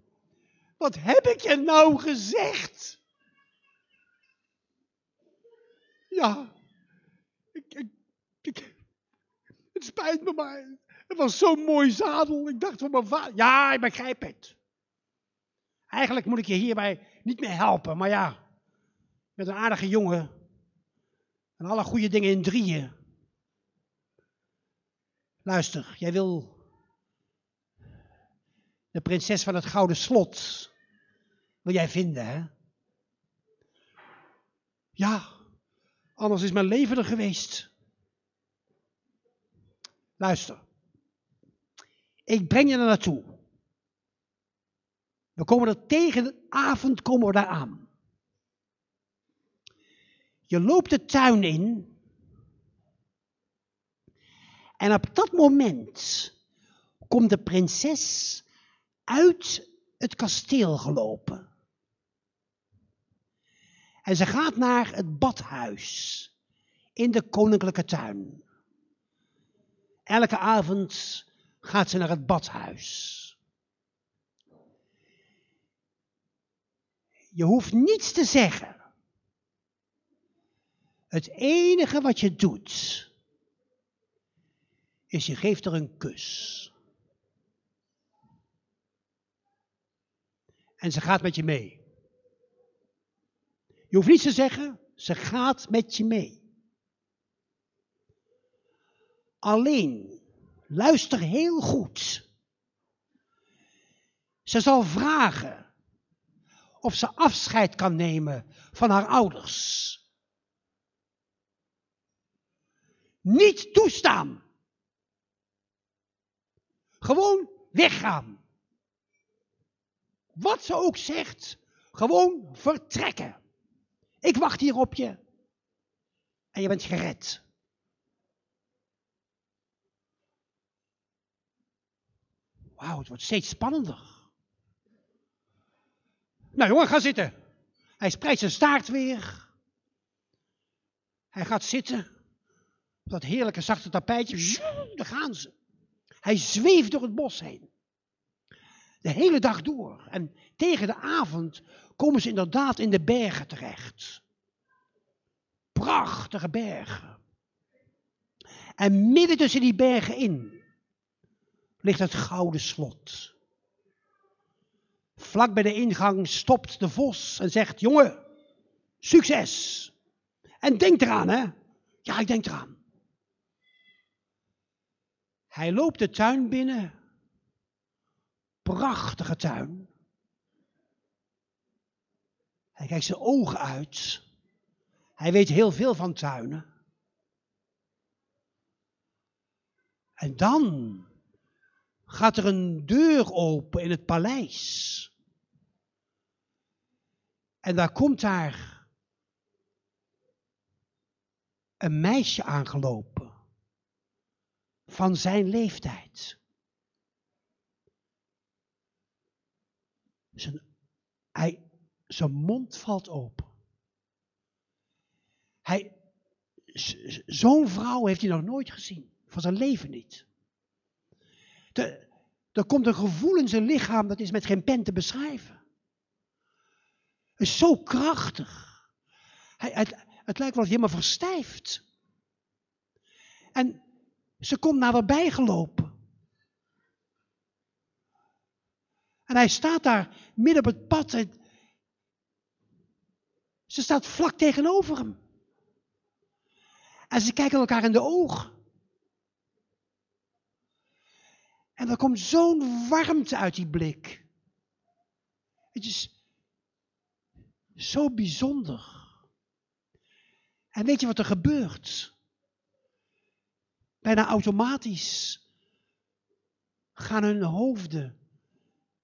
wat heb ik je nou gezegd? Ja, ik, ik, het spijt me maar. Het was zo'n mooi zadel. Ik dacht van mijn vader. Ja, ik begrijp het. Eigenlijk moet ik je hierbij niet meer helpen, maar ja, met een aardige jongen en alle goede dingen in drieën. Luister, jij wil de prinses van het gouden slot, wil jij vinden, hè? Ja, anders is mijn leven er geweest. Luister, ik breng je er naartoe. We komen er tegen de avond komen we daar aan. Je loopt de tuin in. En op dat moment komt de prinses uit het kasteel gelopen. En ze gaat naar het badhuis in de koninklijke tuin. Elke avond gaat ze naar het badhuis. Je hoeft niets te zeggen. Het enige wat je doet, is je geeft er een kus. En ze gaat met je mee. Je hoeft niets te zeggen, ze gaat met je mee. Alleen, luister heel goed. Ze zal vragen of ze afscheid kan nemen van haar ouders. Niet toestaan. Gewoon weggaan. Wat ze ook zegt, gewoon vertrekken. Ik wacht hier op je. En je bent gered. Wauw, het wordt steeds spannender. Nou jongen, ga zitten. Hij spreidt zijn staart weer. Hij gaat zitten. Op dat heerlijke zachte tapijtje. Daar gaan ze. Hij zweeft door het bos heen. De hele dag door. En tegen de avond komen ze inderdaad in de bergen terecht. Prachtige bergen. En midden tussen die bergen in ligt het gouden slot. Vlak bij de ingang stopt de vos en zegt: Jongen, succes! En denk eraan, hè? Ja, ik denk eraan. Hij loopt de tuin binnen. Prachtige tuin. Hij kijkt zijn ogen uit. Hij weet heel veel van tuinen. En dan gaat er een deur open in het paleis. En daar komt daar een meisje aangelopen van zijn leeftijd. Zijn, hij, zijn mond valt open. Hij, zo'n vrouw heeft hij nog nooit gezien, van zijn leven niet. De, er komt een gevoel in zijn lichaam, dat is met geen pen te beschrijven is zo krachtig. Hij, het, het lijkt wel hij helemaal verstijft. En ze komt naderbij gelopen. En hij staat daar midden op het pad. En ze staat vlak tegenover hem. En ze kijken elkaar in de ogen. En er komt zo'n warmte uit die blik. Het is zo bijzonder. En weet je wat er gebeurt? Bijna automatisch gaan hun hoofden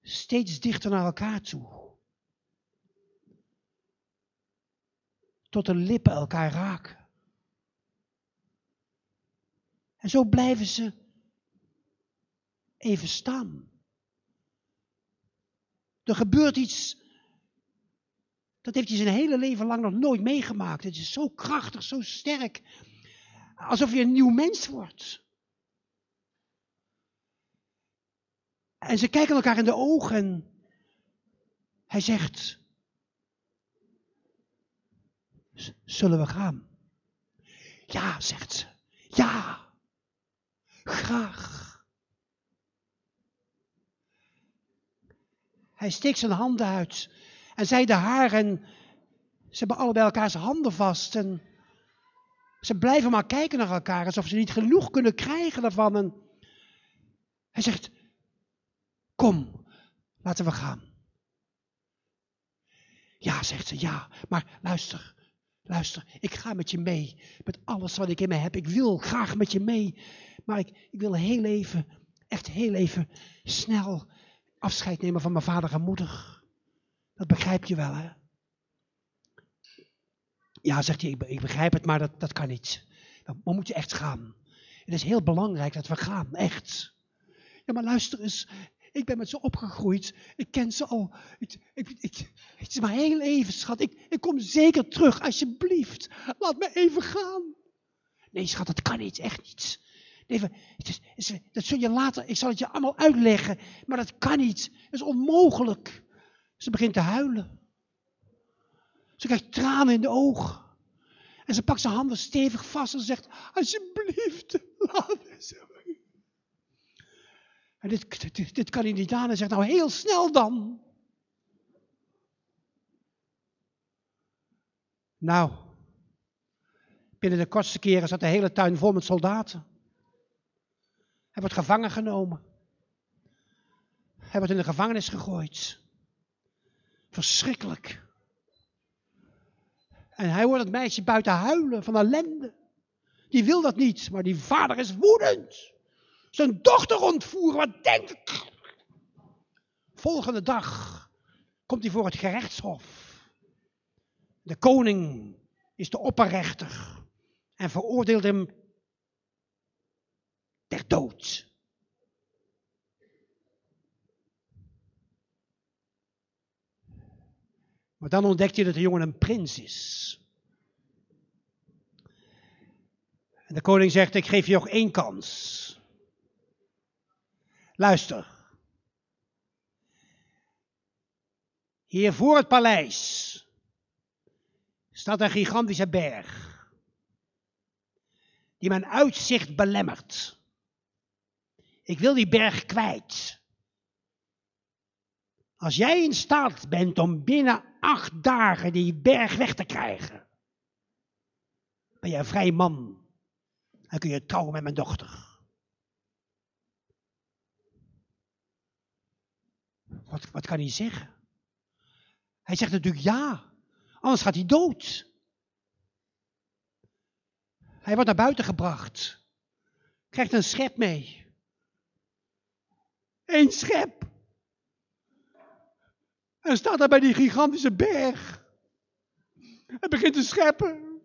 steeds dichter naar elkaar toe. Tot de lippen elkaar raken. En zo blijven ze even staan. Er gebeurt iets, dat heeft hij zijn hele leven lang nog nooit meegemaakt. Het is zo krachtig, zo sterk, alsof je een nieuw mens wordt. En ze kijken elkaar in de ogen en hij zegt, zullen we gaan? Ja, zegt ze, ja, graag. Hij steekt zijn handen uit en zij de haar en ze hebben allebei elkaars handen vast en ze blijven maar kijken naar elkaar alsof ze niet genoeg kunnen krijgen daarvan. En hij zegt, kom, laten we gaan. Ja, zegt ze, ja, maar luister, luister, ik ga met je mee, met alles wat ik in me heb. Ik wil graag met je mee, maar ik, ik wil heel even, echt heel even snel afscheid nemen van mijn vader en moeder. Dat begrijp je wel, hè? Ja, zegt hij, ik, ik begrijp het, maar dat, dat kan niet. We moeten echt gaan. Het is heel belangrijk dat we gaan, echt. Ja, maar luister eens, ik ben met ze opgegroeid. Ik ken ze al. Ik, ik, ik, het is maar heel even, schat. Ik, ik kom zeker terug, alsjeblieft. Laat me even gaan. Nee, schat, dat kan niet, echt niet. Nee, het is, dat zul je later, ik zal het je allemaal uitleggen, maar dat kan niet. Het is onmogelijk. Ze begint te huilen. Ze krijgt tranen in de ogen. En ze pakt zijn handen stevig vast en zegt, alsjeblieft, laat ze En dit, dit, kan hij niet aan. Hij zegt, nou heel snel dan. Nou, binnen de kortste keren zat de hele tuin vol met soldaten. Hij wordt gevangen genomen. Hij wordt in de gevangenis gegooid. Verschrikkelijk. En hij hoort het meisje buiten huilen van ellende. Die wil dat niet, maar die vader is woedend. Zijn dochter ontvoeren, wat denk ik? Volgende dag komt hij voor het gerechtshof. De koning is de opperrechter en veroordeelt hem ter dood. Maar dan ontdekt hij dat de jongen een prins is. En de koning zegt, ik geef je nog één kans. Luister. Hier voor het paleis staat een gigantische berg. Die mijn uitzicht belemmert. Ik wil die berg kwijt. Als jij in staat bent om binnen acht dagen die berg weg te krijgen, ben je een vrij man. Dan kun je trouwen met mijn dochter. Wat, wat kan hij zeggen? Hij zegt natuurlijk ja, anders gaat hij dood. Hij wordt naar buiten gebracht, krijgt een schep mee. Eén schep. En staat daar bij die gigantische berg. En begint te scheppen.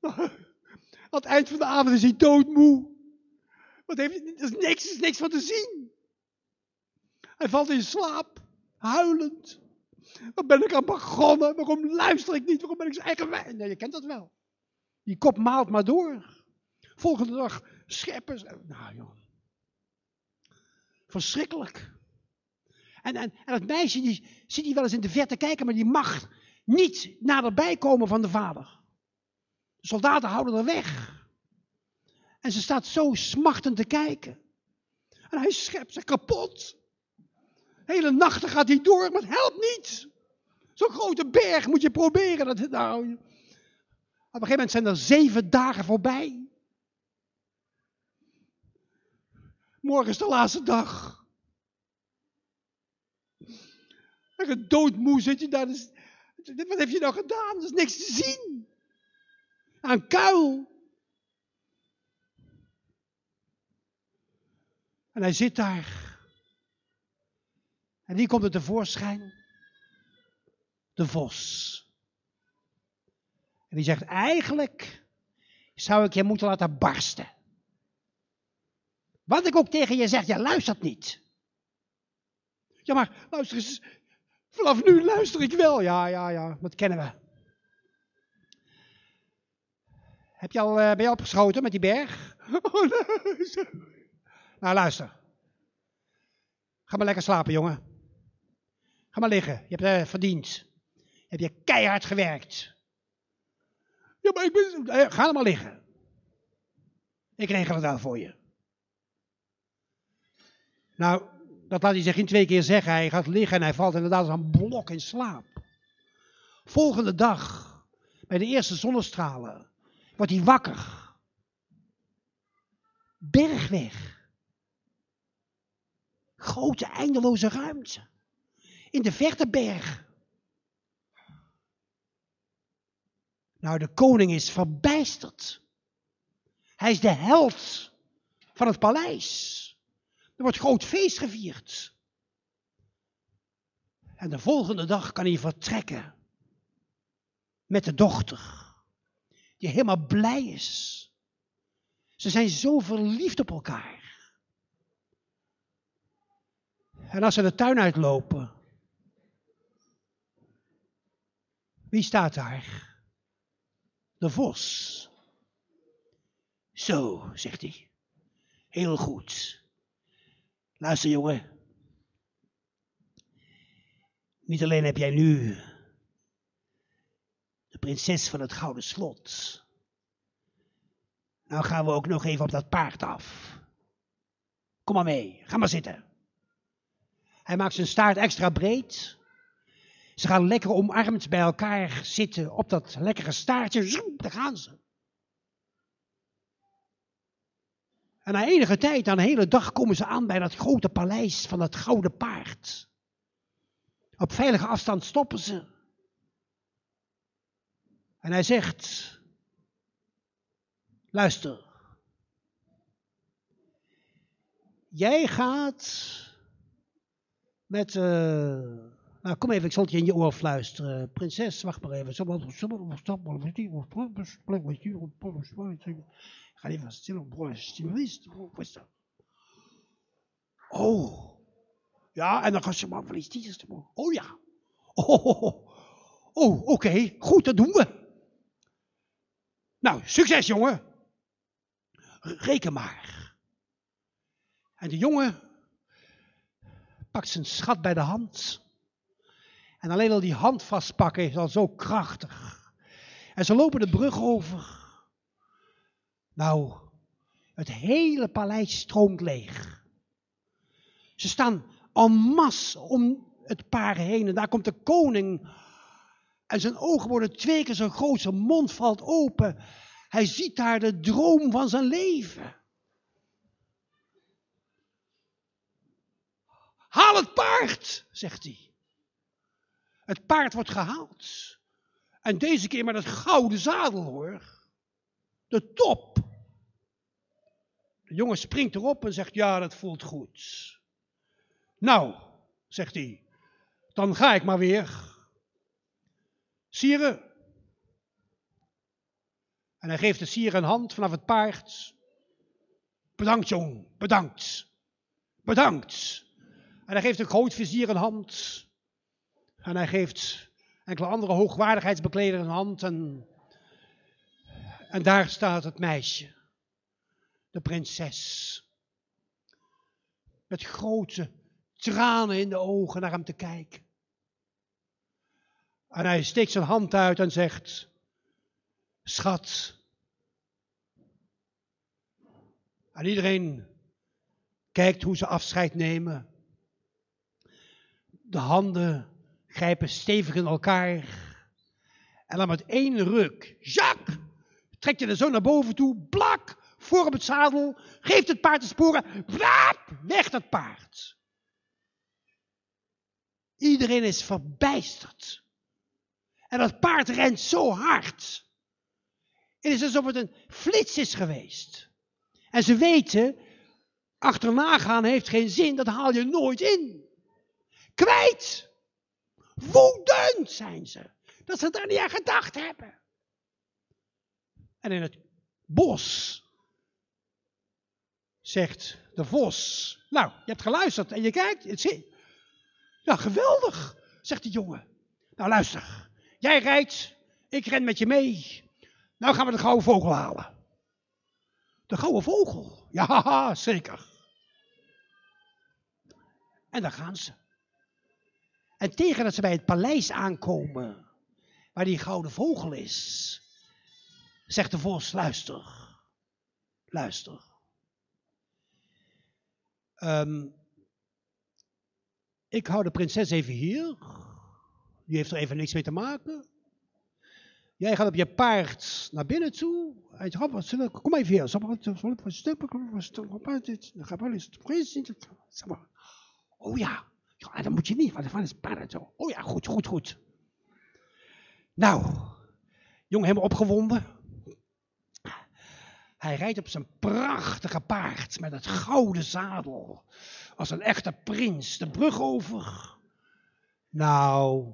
Aan het eind van de avond is hij doodmoe. Wat heeft? Er is niks, is niks van te zien. Hij valt in slaap, huilend. Waar ben ik aan begonnen? Waarom luister ik niet? Waarom ben ik zo eigen Nee, je kent dat wel. Die kop maalt maar door. Volgende dag scheppen. Nou joh. Verschrikkelijk. En, en, en dat meisje die zit hier wel eens in de verte kijken, maar die mag niet naderbij komen van de vader. De soldaten houden er weg. En ze staat zo smachtend te kijken. En hij schept zich kapot. Hele nachten gaat hij door, maar het helpt niet. Zo'n grote berg moet je proberen. Dat, nou, Op een gegeven moment zijn er zeven dagen voorbij. Morgen is de laatste dag. En doodmoe zit je daar. Dus, wat heb je nou gedaan? Er is niks te zien. Een kuil. En hij zit daar. En wie komt er tevoorschijn? De vos. En die zegt, eigenlijk zou ik je moeten laten barsten. Wat ik ook tegen je zeg, je luistert niet. Ja, maar luister eens, vanaf nu luister ik wel. Ja, ja, ja, dat kennen we. Heb je al, uh, ben je opgeschoten met die berg? [LAUGHS] Oh, nee. Nou, luister. Ga maar lekker slapen, jongen. Ga maar liggen. Je hebt uh, verdiend. Je hebt je keihard gewerkt. Ja, maar ik ben... Uh, ga er maar liggen. Ik regel het wel voor je. Nou, dat laat hij zich in twee keer zeggen. Hij gaat liggen en hij valt inderdaad als een blok in slaap. Volgende dag, bij de eerste zonnestralen, wordt hij wakker. Bergweg. Grote eindeloze ruimte. In de verte berg. Nou, de koning is verbijsterd. Hij is de held van het paleis. Er wordt groot feest gevierd. En de volgende dag kan hij vertrekken met de dochter, die helemaal blij is. Ze zijn zo verliefd op elkaar. En als ze de tuin uitlopen, wie staat daar? De vos. Zo, zegt hij. Heel goed. Luister jongen. Niet alleen heb jij nu de prinses van het Gouden Slot. Nou gaan we ook nog even op dat paard af. Kom maar mee, ga maar zitten. Hij maakt zijn staart extra breed. Ze gaan lekker omarmd bij elkaar zitten op dat lekkere staartje. Zoem, daar gaan ze. En na enige tijd, na een hele dag, komen ze aan bij dat grote paleis van het gouden paard. Op veilige afstand stoppen ze. En hij zegt, luister, jij gaat met, uh, nou kom even, ik zal het je in je oor fluisteren. Prinses, wacht maar even. Ga even stil Oh. Ja, en dan ga je maar van iets Oh ja. Oh, oh, oh. oh oké. Goed, dat doen we. Nou, succes jongen. Reken maar. En de jongen pakt zijn schat bij de hand. En alleen al die hand vastpakken is al zo krachtig. En ze lopen de brug over. Nou, het hele paleis stroomt leeg. Ze staan en masse om het paar heen en daar komt de koning. En zijn ogen worden twee keer zo groot, zijn mond valt open. Hij ziet daar de droom van zijn leven. Haal het paard, zegt hij. Het paard wordt gehaald. En deze keer met het gouden zadel hoor. De top. De jongen springt erop en zegt, ja, dat voelt goed. Nou, zegt hij, dan ga ik maar weer. Sieren. En hij geeft de sier een hand vanaf het paard. Bedankt, jong, bedankt. Bedankt. En hij geeft een grootvizier een hand. En hij geeft enkele andere hoogwaardigheidsbekleders een hand. En, en daar staat het meisje de prinses. Met grote tranen in de ogen naar hem te kijken. En hij steekt zijn hand uit en zegt, schat. En iedereen kijkt hoe ze afscheid nemen. De handen grijpen stevig in elkaar. En dan met één ruk, Jacques, trekt hij er zo naar boven toe, blak, voor op het zadel, geeft het paard de sporen, wraap, weg dat paard. Iedereen is verbijsterd. En dat paard rent zo hard. Het is alsof het een flits is geweest. En ze weten, achterna gaan heeft geen zin, dat haal je nooit in. Kwijt. Woedend zijn ze. Dat ze daar niet aan gedacht hebben. En in het bos zegt de vos, nou, je hebt geluisterd en je kijkt, het zit. Ja, geweldig, zegt de jongen. Nou, luister, jij rijdt, ik ren met je mee. Nou gaan we de gouden vogel halen. De gouden vogel? Ja, [LAUGHS] zeker. En daar gaan ze. En tegen dat ze bij het paleis aankomen, waar die gouden vogel is, zegt de vos, luister, luister. Ehm, ik hou de prinses even hier. Die heeft er even niks mee te maken. Jij gaat op je paard naar binnen toe. Hij zegt, kom even hier. Oh ja. Ja, dat moet je niet, want van is paard zo. Oh ja, goed, goed, goed. Nou, jong helemaal opgewonden. Hij rijdt op zijn prachtige paard met het gouden zadel. Als een echte prins de brug over. Nou,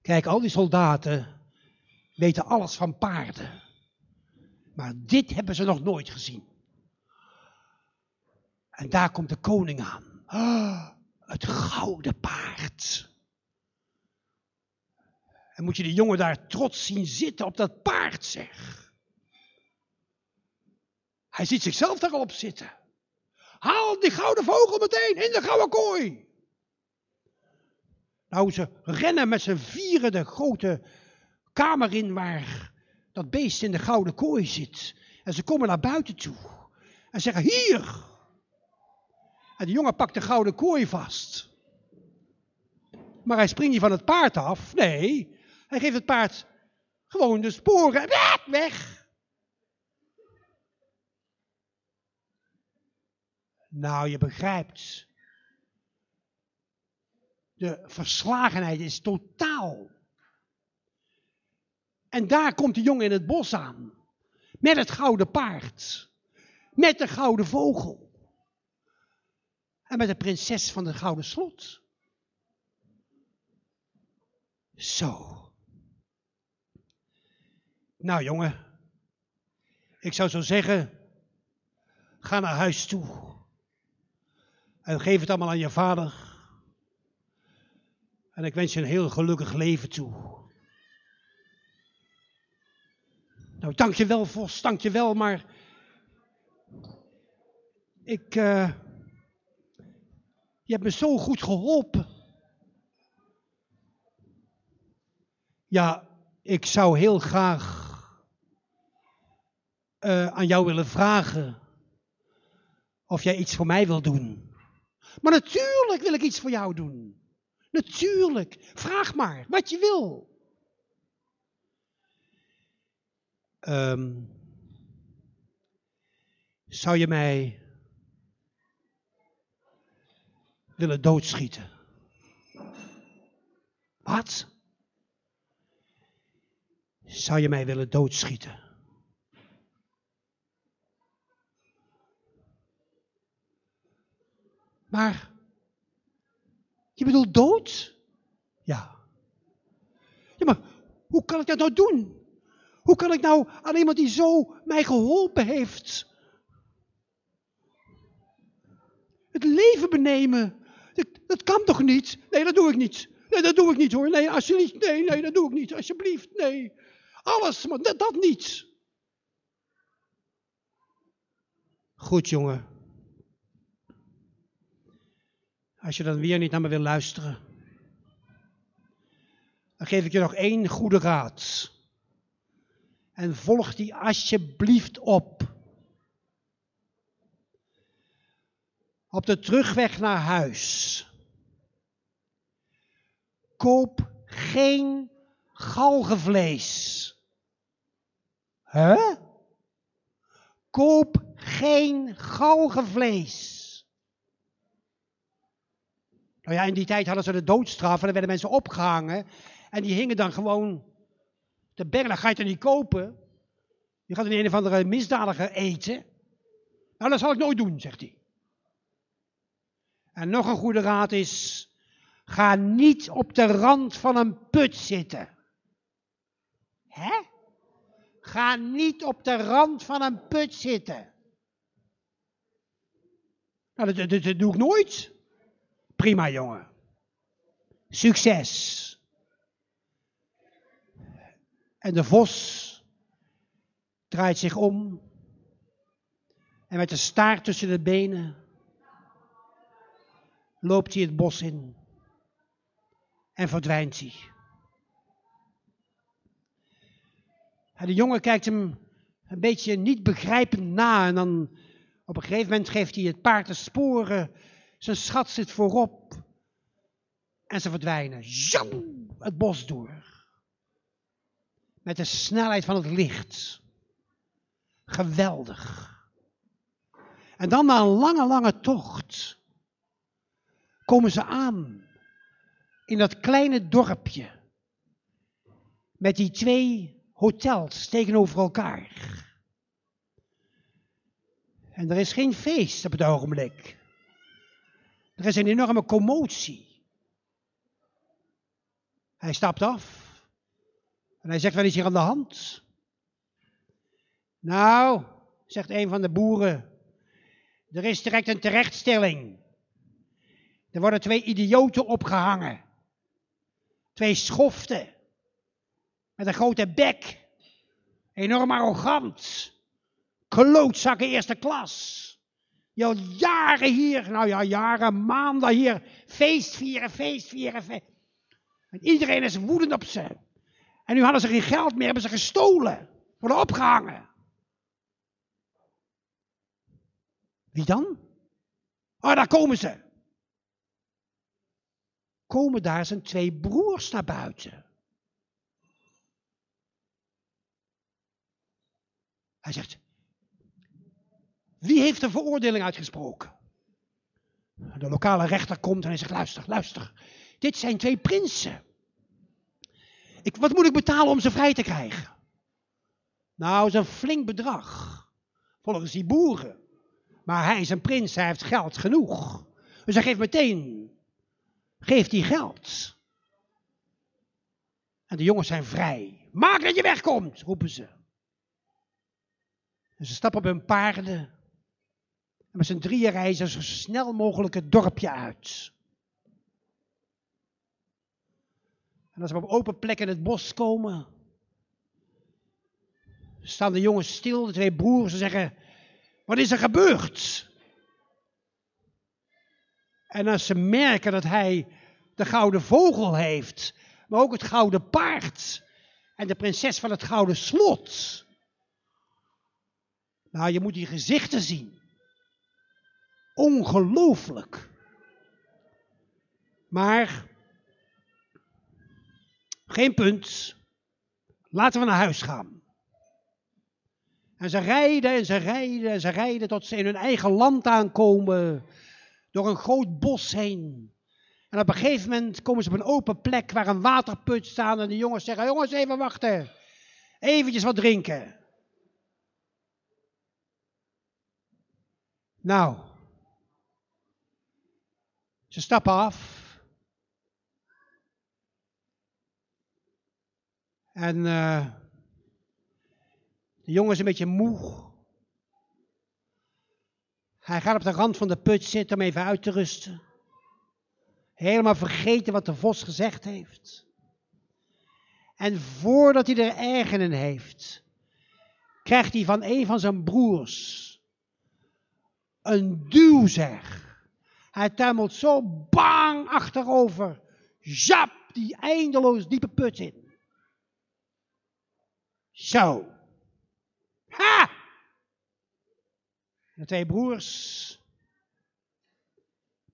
kijk, al die soldaten weten alles van paarden. Maar dit hebben ze nog nooit gezien. En daar komt de koning aan. Ah, het gouden paard. En moet je die jongen daar trots zien zitten op dat paard, zeg. Hij ziet zichzelf daar al op zitten. Haal die gouden vogel meteen in de gouden kooi. Nou, ze rennen met z'n vieren de grote kamer in waar dat beest in de gouden kooi zit. En ze komen naar buiten toe. En zeggen, hier. En de jongen pakt de gouden kooi vast. Maar hij springt niet van het paard af. Nee, hij geeft het paard gewoon de sporen. Weg. Nou, je begrijpt. De verslagenheid is totaal. En daar komt de jongen in het bos aan. Met het gouden paard. Met de gouden vogel. En met de prinses van het gouden slot. Zo. Nou jongen, ik zou zo zeggen, ga naar huis toe. En geef het allemaal aan je vader. En ik wens je een heel gelukkig leven toe. Nou, dank je wel, Vos, dank je wel, maar ik, uh, je hebt me zo goed geholpen. Ja, ik zou heel graag uh, aan jou willen vragen of jij iets voor mij wil doen. Maar natuurlijk wil ik iets voor jou doen. Natuurlijk. Vraag maar wat je wil. Um, zou je mij willen doodschieten? Wat? Zou je mij willen doodschieten? Maar, je bedoelt dood? Ja. Ja, maar hoe kan ik dat nou doen? Hoe kan ik nou aan iemand die zo mij geholpen heeft, het leven benemen? Dat, kan toch niet? Nee, dat doe ik niet. Nee, dat doe ik niet hoor. Nee, alsjeblieft. Nee, nee, dat doe ik niet. Alsjeblieft. Nee. Alles, maar dat, dat niet. Goed, jongen. Als je dan weer niet naar me wil luisteren, dan geef ik je nog één goede raad. En volg die alsjeblieft op. Op de terugweg naar huis. Koop geen galgenvlees. Huh? Koop geen galgenvlees. Nou ja, in die tijd hadden ze de doodstraf en dan werden mensen opgehangen. En die hingen dan gewoon te bergen. Ga je het niet kopen? Je gaat een een of andere misdadiger eten. Nou, dat zal ik nooit doen, zegt hij. En nog een goede raad is, ga niet op de rand van een put zitten. Hè? Ga niet op de rand van een put zitten. Nou, dat, dat, dat doe ik nooit. Prima, jongen. Succes. En de vos draait zich om. En met de staart tussen de benen loopt hij het bos in. En verdwijnt hij. De jongen kijkt hem een beetje niet begrijpend na. En dan op een gegeven moment geeft hij het paard de sporen. Zijn schat zit voorop. En ze verdwijnen. Jong, het bos door. Met de snelheid van het licht. Geweldig. En dan na een lange, lange tocht komen ze aan in dat kleine dorpje met die twee hotels tegenover elkaar. En er is geen feest op het ogenblik. Er is een enorme commotie. Hij stapt af en hij zegt, wat is hier aan de hand? Nou, zegt een van de boeren, er is direct een terechtstelling. Er worden twee idioten opgehangen. Twee schoften. Met een grote bek. Enorm arrogant. Klootzakken eerste klas. Die al jaren hier, nou ja, jaren, maanden hier, feest vieren, feest vieren. Iedereen is woedend op ze. En nu hadden ze geen geld meer, hebben ze gestolen. Worden opgehangen. Wie dan? Oh, daar komen ze. Komen daar zijn twee broers naar buiten. Hij zegt, wie heeft een veroordeling uitgesproken? De lokale rechter komt en hij zegt, luister, luister. Dit zijn twee prinsen. Ik, wat moet ik betalen om ze vrij te krijgen? Nou, dat is een flink bedrag. Volgens die boeren. Maar hij is een prins, hij heeft geld genoeg. Dus hij geeft meteen, geeft hij geld. En de jongens zijn vrij. Maak dat je wegkomt, roepen ze. En ze stappen op hun paarden. En met z'n drieën reizen zo snel mogelijk het dorpje uit. En als we op open plek in het bos komen, staan de jongens stil, de twee broers, en zeggen: Wat is er gebeurd? En als ze merken dat hij de gouden vogel heeft, maar ook het gouden paard en de prinses van het gouden slot. Nou, je moet die gezichten zien. Ongelooflijk. Maar geen punt. Laten we naar huis gaan. En ze rijden en ze rijden en ze rijden tot ze in hun eigen land aankomen. Door een groot bos heen. En op een gegeven moment komen ze op een open plek waar een waterput staat. En de jongens zeggen, jongens even wachten. Eventjes wat drinken. Nou. Ze stappen af. En uh, de jongen is een beetje moe. Hij gaat op de rand van de put zitten om even uit te rusten. Helemaal vergeten wat de vos gezegd heeft. En voordat hij er ergen in heeft, krijgt hij van een van zijn broers een duwzeg. Hij tuimelt zo bang achterover. Jap, die eindeloos diepe put in. Zo. Ha! De twee broers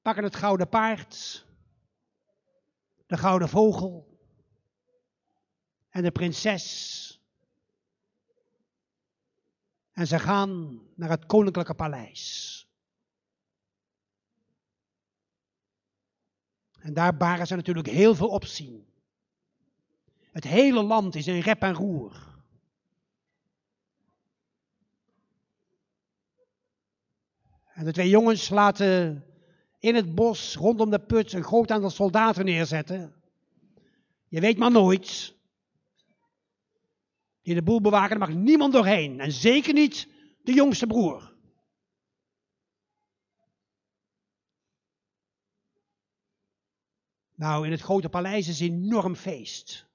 pakken het gouden paard, de gouden vogel en de prinses. En ze gaan naar het koninklijke paleis. En daar baren ze natuurlijk heel veel opzien. Het hele land is in rep en roer. En de twee jongens laten in het bos rondom de put een groot aantal soldaten neerzetten. Je weet maar nooit. Die de boel bewaken, daar mag niemand doorheen. En zeker niet de jongste broer. Nou, in het grote paleis is een enorm feest.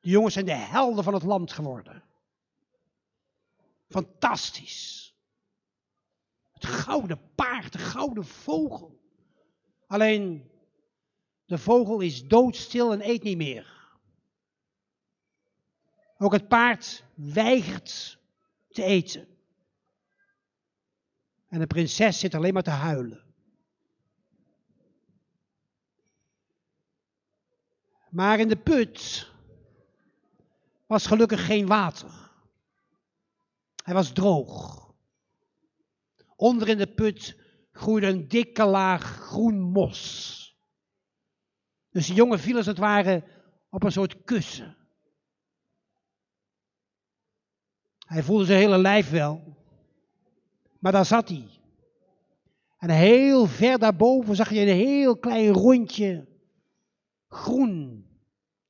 De jongens zijn de helden van het land geworden. Fantastisch. Het gouden paard, de gouden vogel. Alleen, de vogel is doodstil en eet niet meer. Ook het paard weigert te eten. En de prinses zit alleen maar te huilen. Maar in de put was gelukkig geen water. Hij was droog. Onder in de put groeide een dikke laag groen mos. Dus de jongen viel als het ware op een soort kussen. Hij voelde zijn hele lijf wel. Maar daar zat hij. En heel ver daarboven zag je een heel klein rondje groen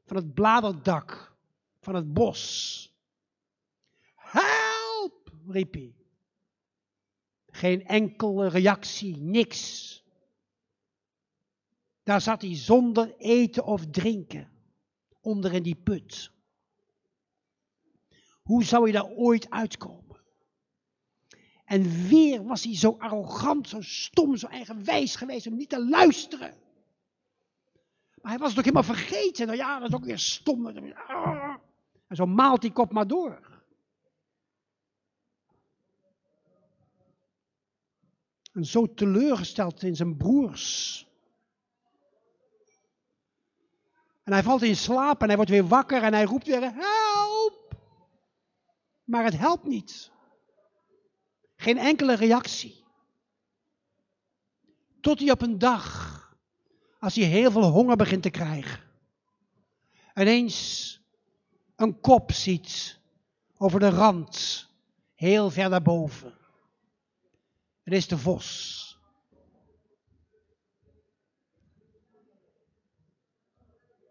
van het bladerdak van het bos. Help, riep hij. Geen enkele reactie, niks. Daar zat hij zonder eten of drinken, onder in die put. Hoe zou hij daar ooit uitkomen? En weer was hij zo arrogant, zo stom, zo eigenwijs geweest om niet te luisteren. Maar hij was het ook helemaal vergeten. Nou ja, dat is ook weer stom. En zo maalt die kop maar door. En zo teleurgesteld in zijn broers. En hij valt in slaap en hij wordt weer wakker en hij roept weer, help! Maar het helpt niet. Geen enkele reactie. Tot hij op een dag als hij heel veel honger begint te krijgen. Ineens een kop ziet over de rand, heel ver daarboven. Het is de vos.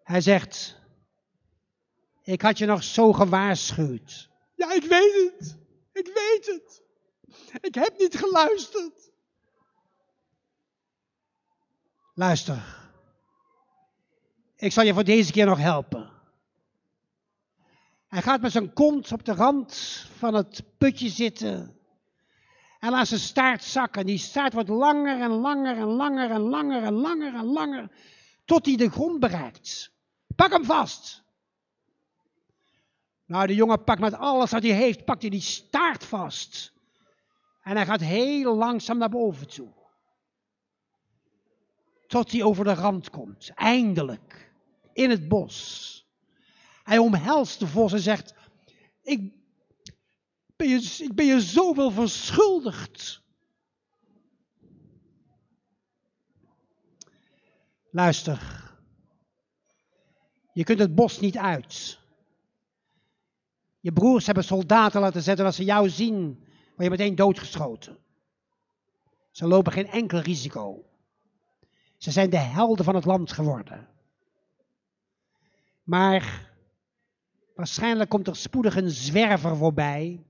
Hij zegt, ik had je nog zo gewaarschuwd. Ja, ik weet het. Ik weet het. Ik heb niet geluisterd. Luister. Ik zal je voor deze keer nog helpen. Hij gaat met zijn kont op de rand van het putje zitten. En laat zijn staart zakken. Die staart wordt langer en langer en langer en langer en langer en langer. Tot hij de grond bereikt. Pak hem vast. Nou, de jongen pakt met alles wat hij heeft, pakt hij die staart vast. En hij gaat heel langzaam naar boven toe. Tot hij over de rand komt. Eindelijk in het bos. Hij omhelst de vos en zegt, ik ben je, ik ben je zoveel verschuldigd. Luister, je kunt het bos niet uit. Je broers hebben soldaten laten zetten, als ze jou zien, word je meteen doodgeschoten. Ze lopen geen enkel risico. Ze zijn de helden van het land geworden. Maar waarschijnlijk komt er spoedig een zwerver voorbij.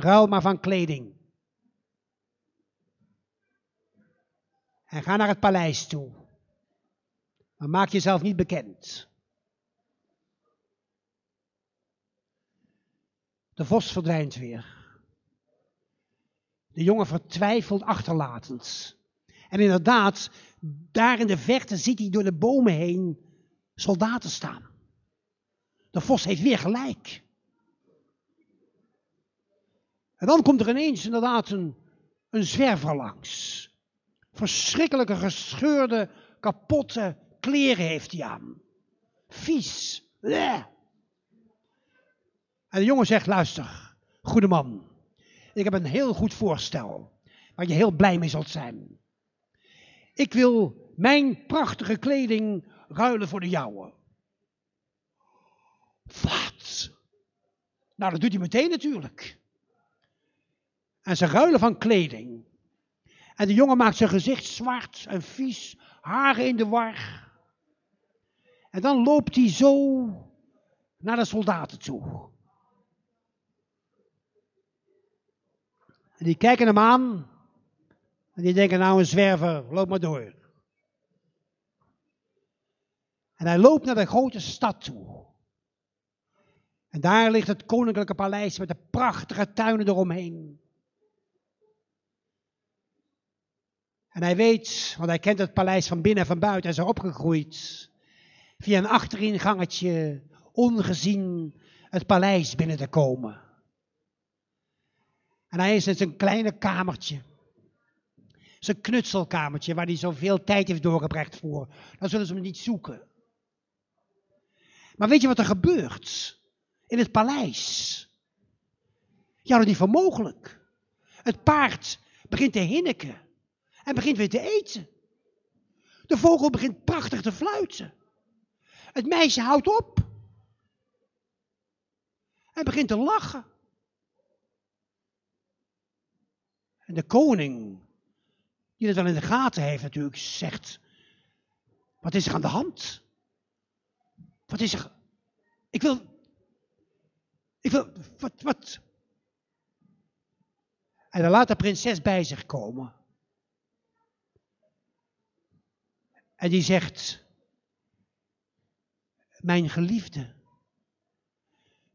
Ruil maar van kleding. En ga naar het paleis toe. Maar maak jezelf niet bekend. De vos verdwijnt weer. De jongen vertwijfelt achterlatend. En inderdaad, daar in de verte ziet hij door de bomen heen soldaten staan. De vos heeft weer gelijk. En dan komt er ineens inderdaad een, een zwerver langs. Verschrikkelijke gescheurde, kapotte kleren heeft hij aan. Vies. Bleh. En de jongen zegt, luister, goede man. Ik heb een heel goed voorstel. Waar je heel blij mee zult zijn. Ik wil mijn prachtige kleding ruilen voor de jouwe. Wat? Nou, dat doet hij meteen natuurlijk. En ze ruilen van kleding. En de jongen maakt zijn gezicht zwart en vies, haren in de war. En dan loopt hij zo naar de soldaten toe. En die kijken hem aan. En die denken, nou een zwerver, loop maar door. En hij loopt naar de grote stad toe. En daar ligt het koninklijke paleis met de prachtige tuinen eromheen. En hij weet, want hij kent het paleis van binnen en van buiten, hij is opgegroeid. Via een achteringangetje, ongezien, het paleis binnen te komen. En hij is in zijn kleine kamertje. Zijn knutselkamertje, waar hij zoveel tijd heeft doorgebracht voor. Dan zullen ze hem niet zoeken. Maar weet je wat er gebeurt? In het paleis. Ja, dat is niet voor mogelijk. Het paard begint te hinniken. En begint weer te eten. De vogel begint prachtig te fluiten. Het meisje houdt op. En begint te lachen. En de koning, die dat wel in de gaten heeft natuurlijk, zegt, wat is er aan de hand? Wat is er? Ik wil, ik wil, wat, wat? En dan laat de prinses bij zich komen. En die zegt, mijn geliefde,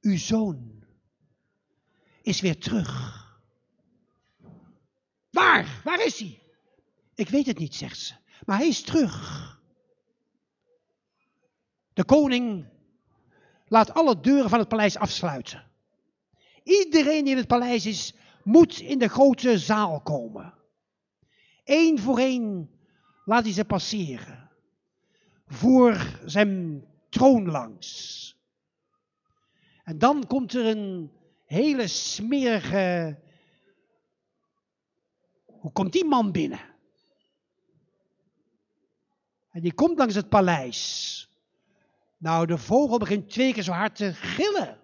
uw zoon is weer terug. Waar? Waar is hij? Ik weet het niet, zegt ze. Maar hij is terug. De koning laat alle deuren van het paleis afsluiten. Iedereen die in het paleis is, moet in de grote zaal komen. Eén voor één laat hij ze passeren. Voor zijn troon langs. En dan komt er een hele smerige. Hoe komt die man binnen? En die komt langs het paleis. Nou, de vogel begint twee keer zo hard te gillen.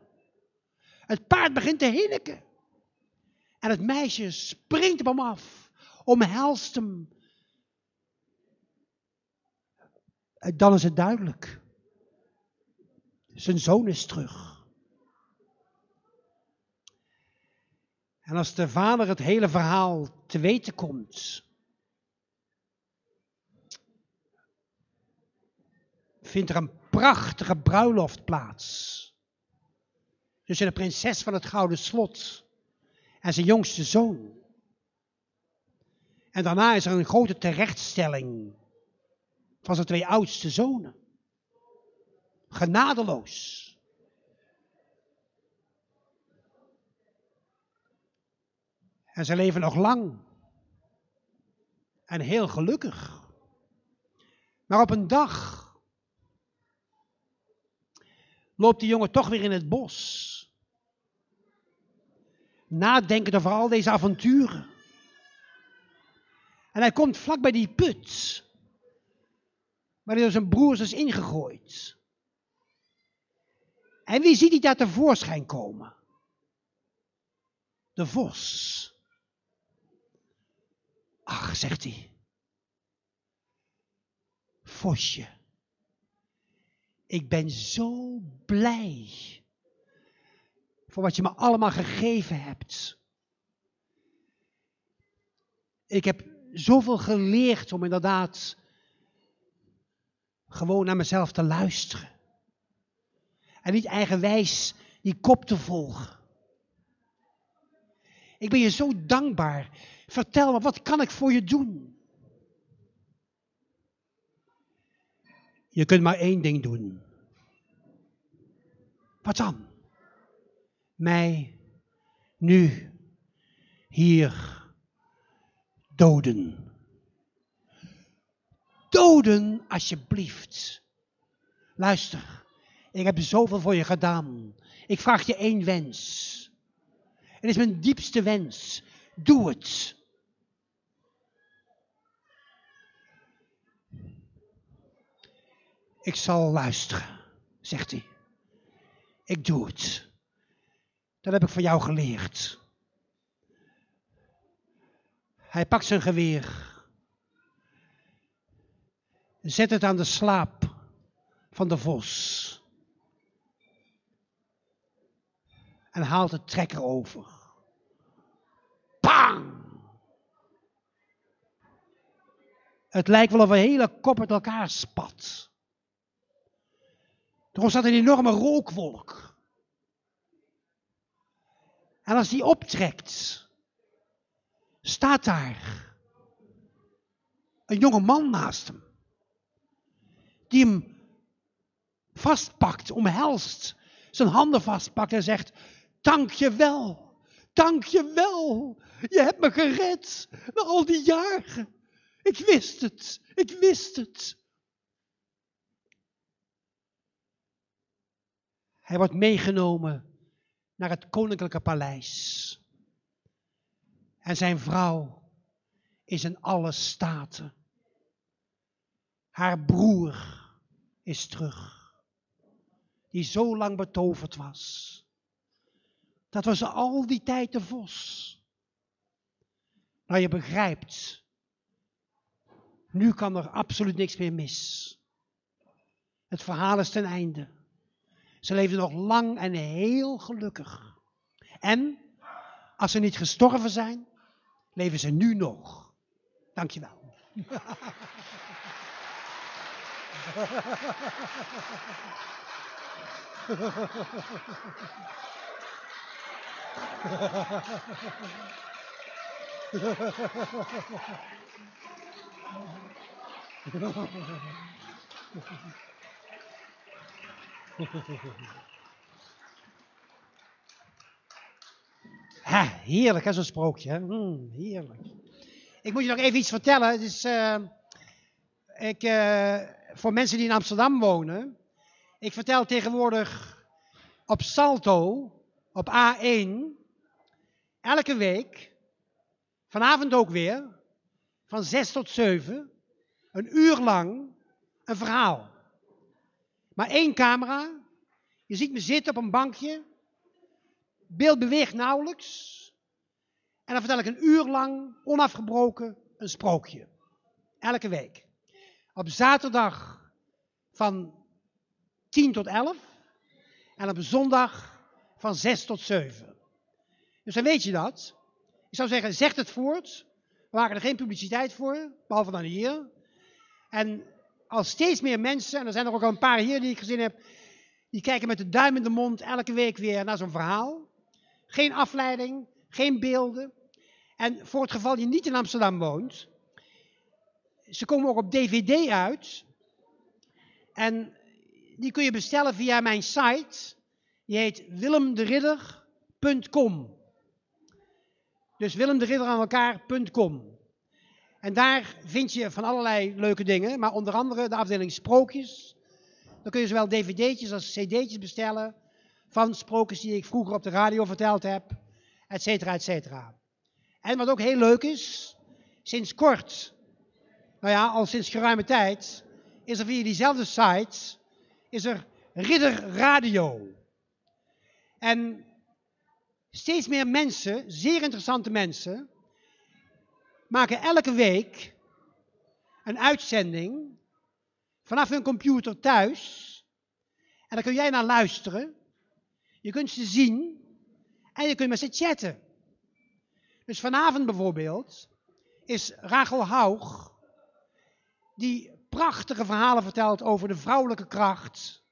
Het paard begint te hinniken. En het meisje springt op hem af, omhelst hem. En dan is het duidelijk. Zijn zoon is terug. En als de vader het hele verhaal te weten komt, vindt er een prachtige bruiloft plaats. Tussen de prinses van het Gouden Slot en zijn jongste zoon. En daarna is er een grote terechtstelling van zijn twee oudste zonen. Genadeloos. En ze leven nog lang. En heel gelukkig. Maar op een dag loopt die jongen toch weer in het bos. Nadenkend over al deze avonturen. En hij komt vlak bij die put. Hij door zijn broers is ingegooid. En wie ziet hij daar tevoorschijn komen? De vos. Ach, zegt hij. Vosje. Ik ben zo blij voor wat je me allemaal gegeven hebt. Ik heb zoveel geleerd om inderdaad gewoon naar mezelf te luisteren. En niet eigenwijs die kop te volgen. Ik ben je zo dankbaar. Vertel me, wat kan ik voor je doen? Je kunt maar één ding doen. Wat dan? Mij nu hier doden. Doden alsjeblieft. Luister. Ik heb zoveel voor je gedaan. Ik vraag je één wens. Het is mijn diepste wens. Doe het. Ik zal luisteren, zegt hij. Ik doe het. Dat heb ik van jou geleerd. Hij pakt zijn geweer. Zet het aan de slaap van de vos. En haalt de trekker over. Pang! Het lijkt wel of een hele kop uit elkaar spat. Er ontstaat een enorme rookwolk. En als die optrekt, staat daar een jonge man naast hem. Die hem vastpakt, omhelst, zijn handen vastpakt en zegt: Dank je wel, dank je wel. Je hebt me gered na al die jaren. Ik wist het, ik wist het. Hij wordt meegenomen naar het koninklijke paleis. En zijn vrouw is in alle staten. Haar broer is terug, die zo lang betoverd was. Dat was al die tijd de vos. Nou, je begrijpt, nu kan er absoluut niks meer mis. Het verhaal is ten einde. Ze leefden nog lang en heel gelukkig. En als ze niet gestorven zijn, leven ze nu nog. Dankjewel. [LAUGHS] Ha, heerlijk, hè, zo'n sprookje. Mm, heerlijk. Ik moet je nog even iets vertellen. Is, uh, ik, uh, voor mensen die in Amsterdam wonen. Ik vertel tegenwoordig op Salto, op A1, elke week, vanavond ook weer, van 6 tot 7, een uur lang een verhaal. Maar één camera, je ziet me zitten op een bankje, beeld beweegt nauwelijks. En dan vertel ik een uur lang, onafgebroken, een sprookje. Elke week. Op zaterdag van 10 tot 11 en op zondag van 6 tot 7. Dus dan weet je dat. Ik zou zeggen, zeg het voort. We maken er geen publiciteit voor, behalve dan hier. En als steeds meer mensen, en er zijn er ook al een paar hier die ik gezien heb, die kijken met de duim in de mond elke week weer naar zo'n verhaal. Geen afleiding, geen beelden. En voor het geval je niet in Amsterdam woont, ze komen ook op DVD uit. En die kun je bestellen via mijn site. Die heet willemderidder.com. Dus willemderidder aan elkaar.com. En daar vind je van allerlei leuke dingen, maar onder andere de afdeling sprookjes. Dan kun je zowel dvd'tjes als cd'tjes bestellen van sprookjes die ik vroeger op de radio verteld heb, et cetera, et cetera. En wat ook heel leuk is, sinds kort, nou ja, al sinds geruime tijd, is er via diezelfde site, is er Ridder Radio. En steeds meer mensen, zeer interessante mensen, maken elke week een uitzending vanaf hun computer thuis. En daar kun jij naar luisteren. Je kunt ze zien en je kunt met ze chatten. Dus vanavond bijvoorbeeld is Rachel Haug, die prachtige verhalen vertelt over de vrouwelijke kracht.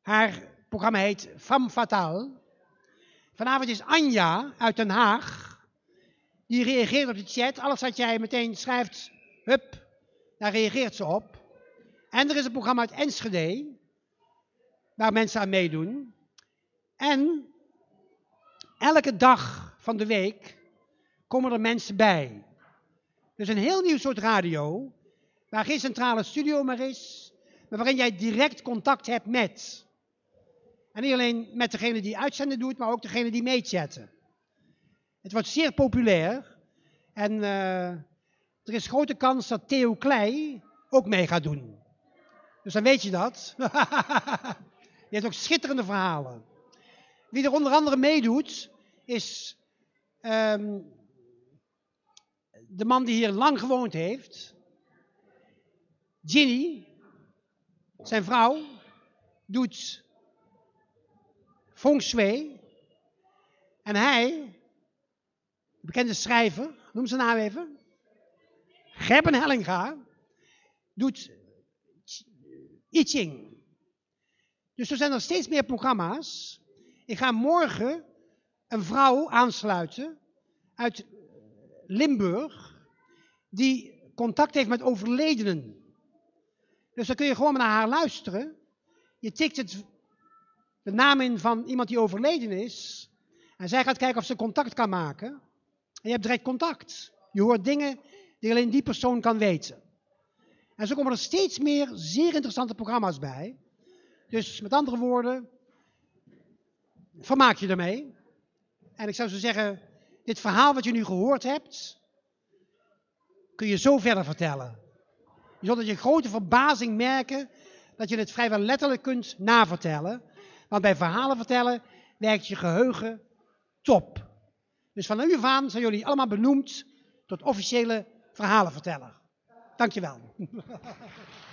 Haar programma heet Femme Fatale. Vanavond is Anja uit Den Haag. Die reageert op de chat. Alles wat jij meteen schrijft, hup, daar reageert ze op. En er is een programma uit Enschede, waar mensen aan meedoen. En elke dag van de week komen er mensen bij. Dus een heel nieuw soort radio, waar geen centrale studio meer is, maar waarin jij direct contact hebt met. En niet alleen met degene die uitzenden doet, maar ook degene die meechatten. Het wordt zeer populair. En eh, er is grote kans dat Theo Klei ook mee gaat doen. Dus dan weet je dat. [LAUGHS] Die heeft ook schitterende verhalen. Wie er onder andere meedoet, is ehm, de man die hier lang gewoond heeft. Ginny, zijn vrouw, doet feng shui. En hij, bekende schrijver, noem zijn naam even. Gerben Hellinga, doet I Ching. Dus er zijn er steeds meer programma's. Ik ga morgen een vrouw aansluiten uit Limburg, die contact heeft met overledenen. Dus dan kun je gewoon naar haar luisteren. Je tikt het, de naam in van iemand die overleden is. En zij gaat kijken of ze contact kan maken. En je hebt direct contact. Je hoort dingen die alleen die persoon kan weten. En zo komen er steeds meer zeer interessante programma's bij. Dus met andere woorden, vermaak je ermee. En ik zou zo zeggen, dit verhaal wat je nu gehoord hebt, kun je zo verder vertellen. Je zult tot je grote verbazing merken dat je het vrijwel letterlijk kunt navertellen. Want bij verhalen vertellen werkt je geheugen top. Dus van nu af aan zijn jullie allemaal benoemd tot officiële verhalenverteller. Dankjewel. [LAUGHS]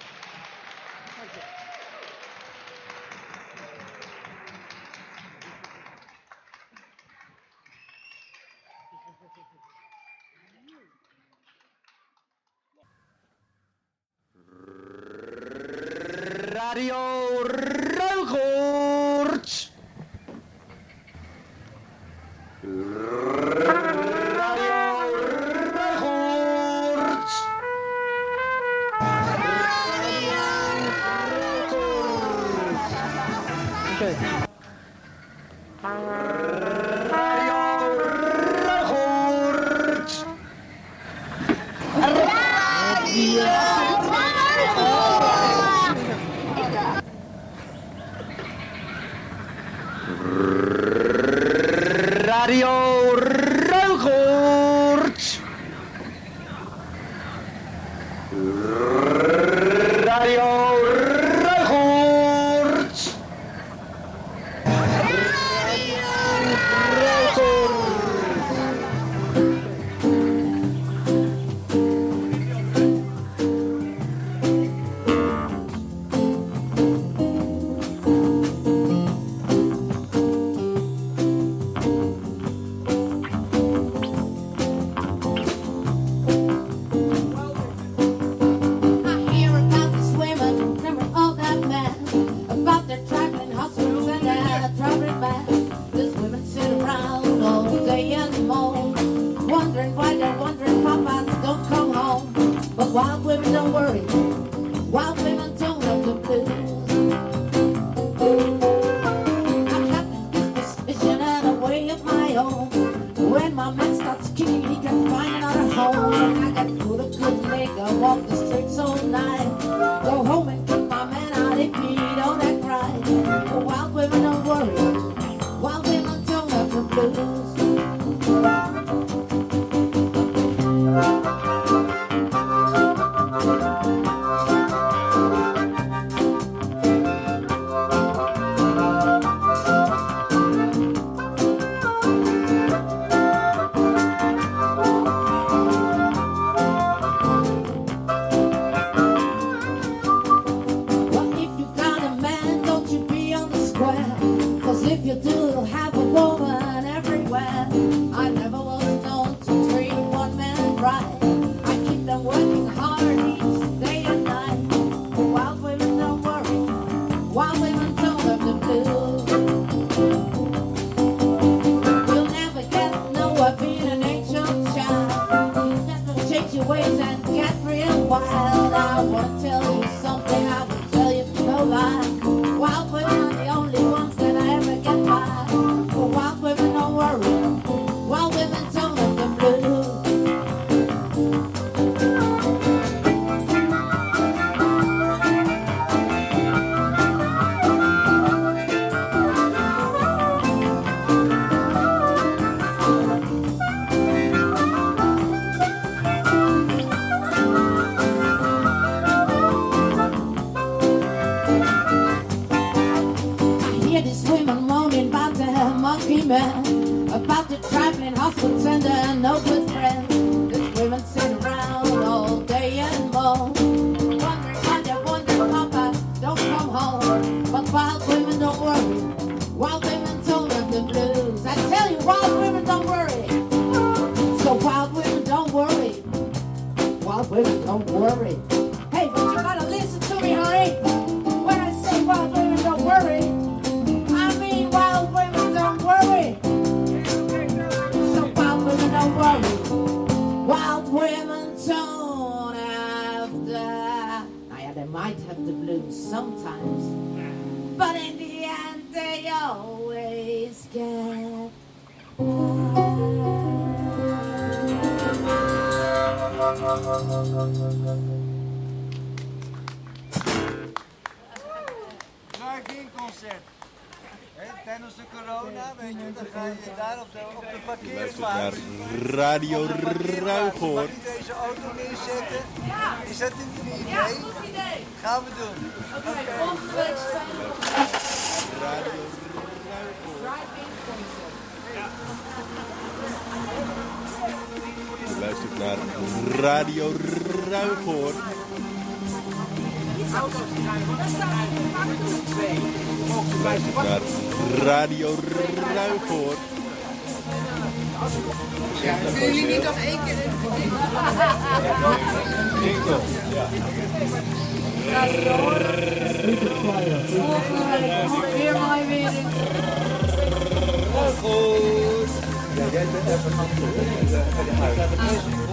Radio I won't tell you so. Don't worry. Daar op de, op de parkeerplaats. Radio Ruigoor. Mag je deze auto neerzetten? Is dat een idee? Ja, goed idee. Gaan we doen. Oké, volgende week spelen we Radio concert. Je luistert naar Radio Ruigoor. Naar Radio Ruigoor. Willen jullie niet nog één keer Volgende week nog weer maar weer een Dit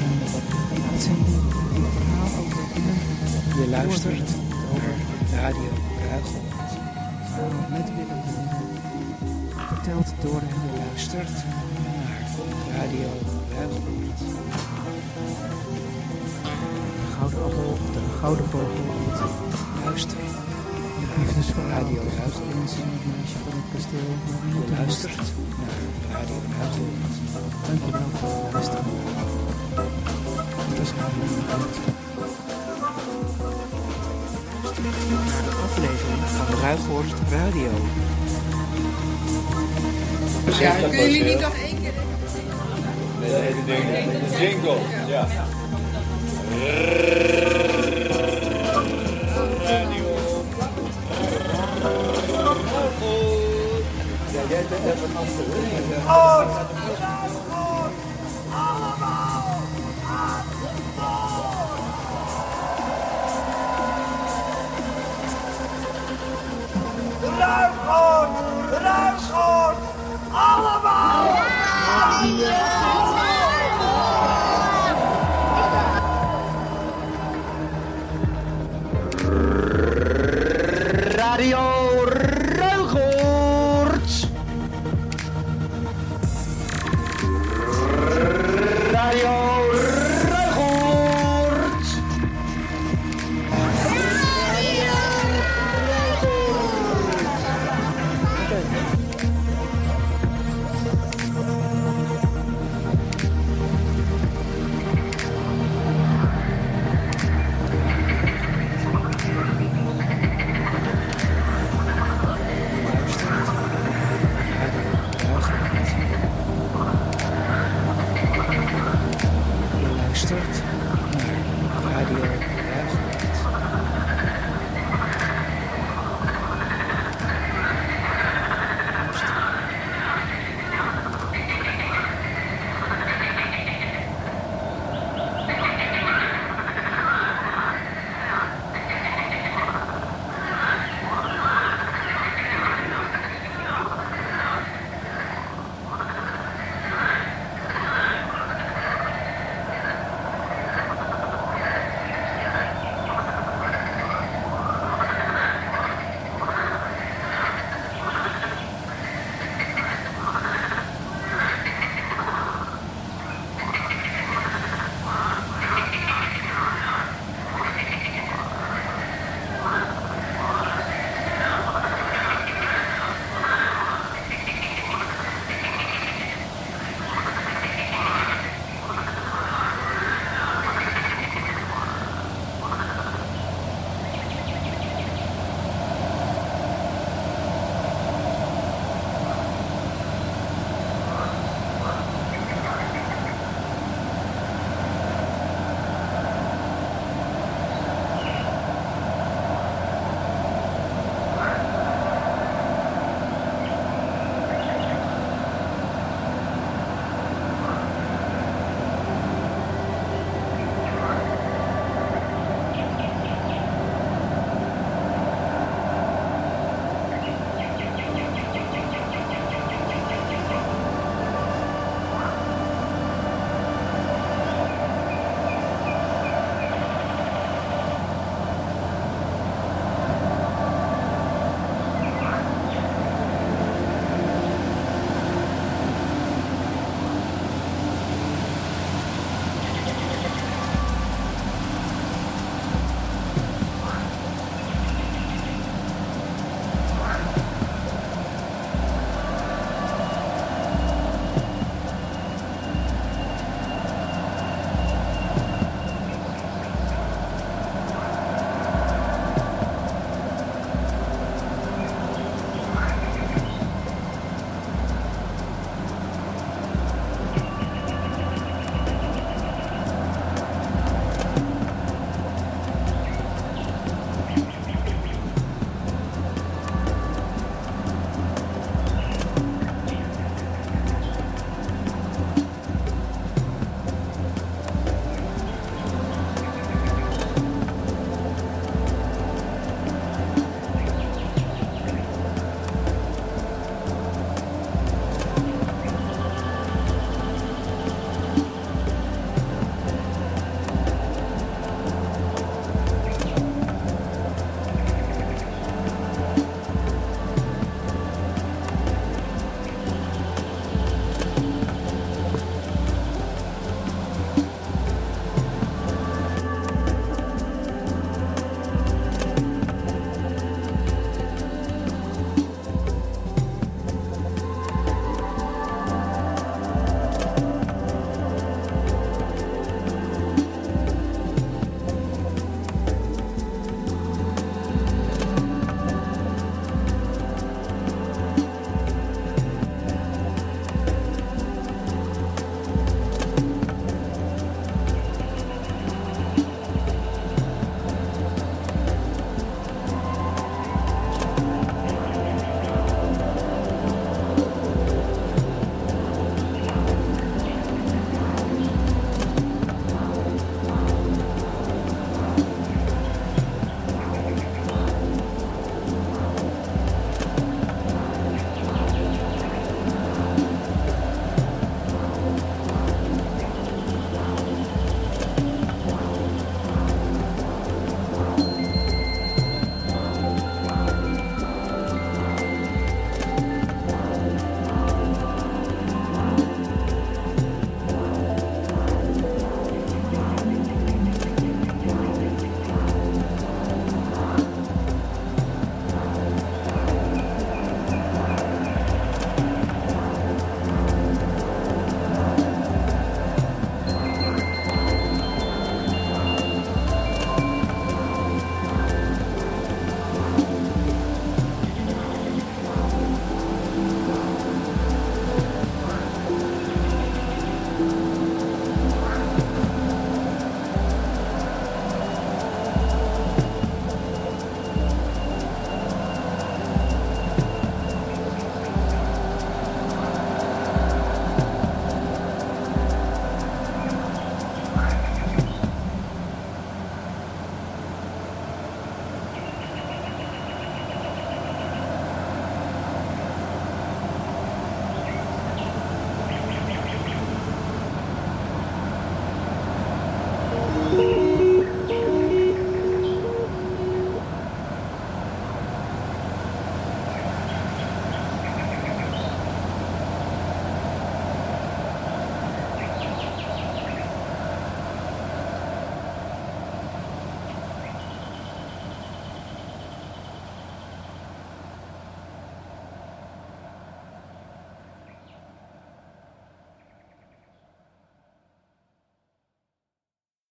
een uitzending, een verhaal over Je luistert over Radio Ruigoord. met Willem de verteld door hem. Je luistert naar Radio Ruigoord. De Gouden Appel de Gouden Vogel. Luister Het liefdesverhaal Radio de en het meisje van het kasteel. Je er luistert naar Radio Ruigoord. Dankjewel voor het luisteren. Naar de aflevering van Ruigoord Radio. Ja, kunnen jullie niet nog één keer Jingle. Ja. Ruigoord! Ruigoord! Allemaal! Duitsland, alle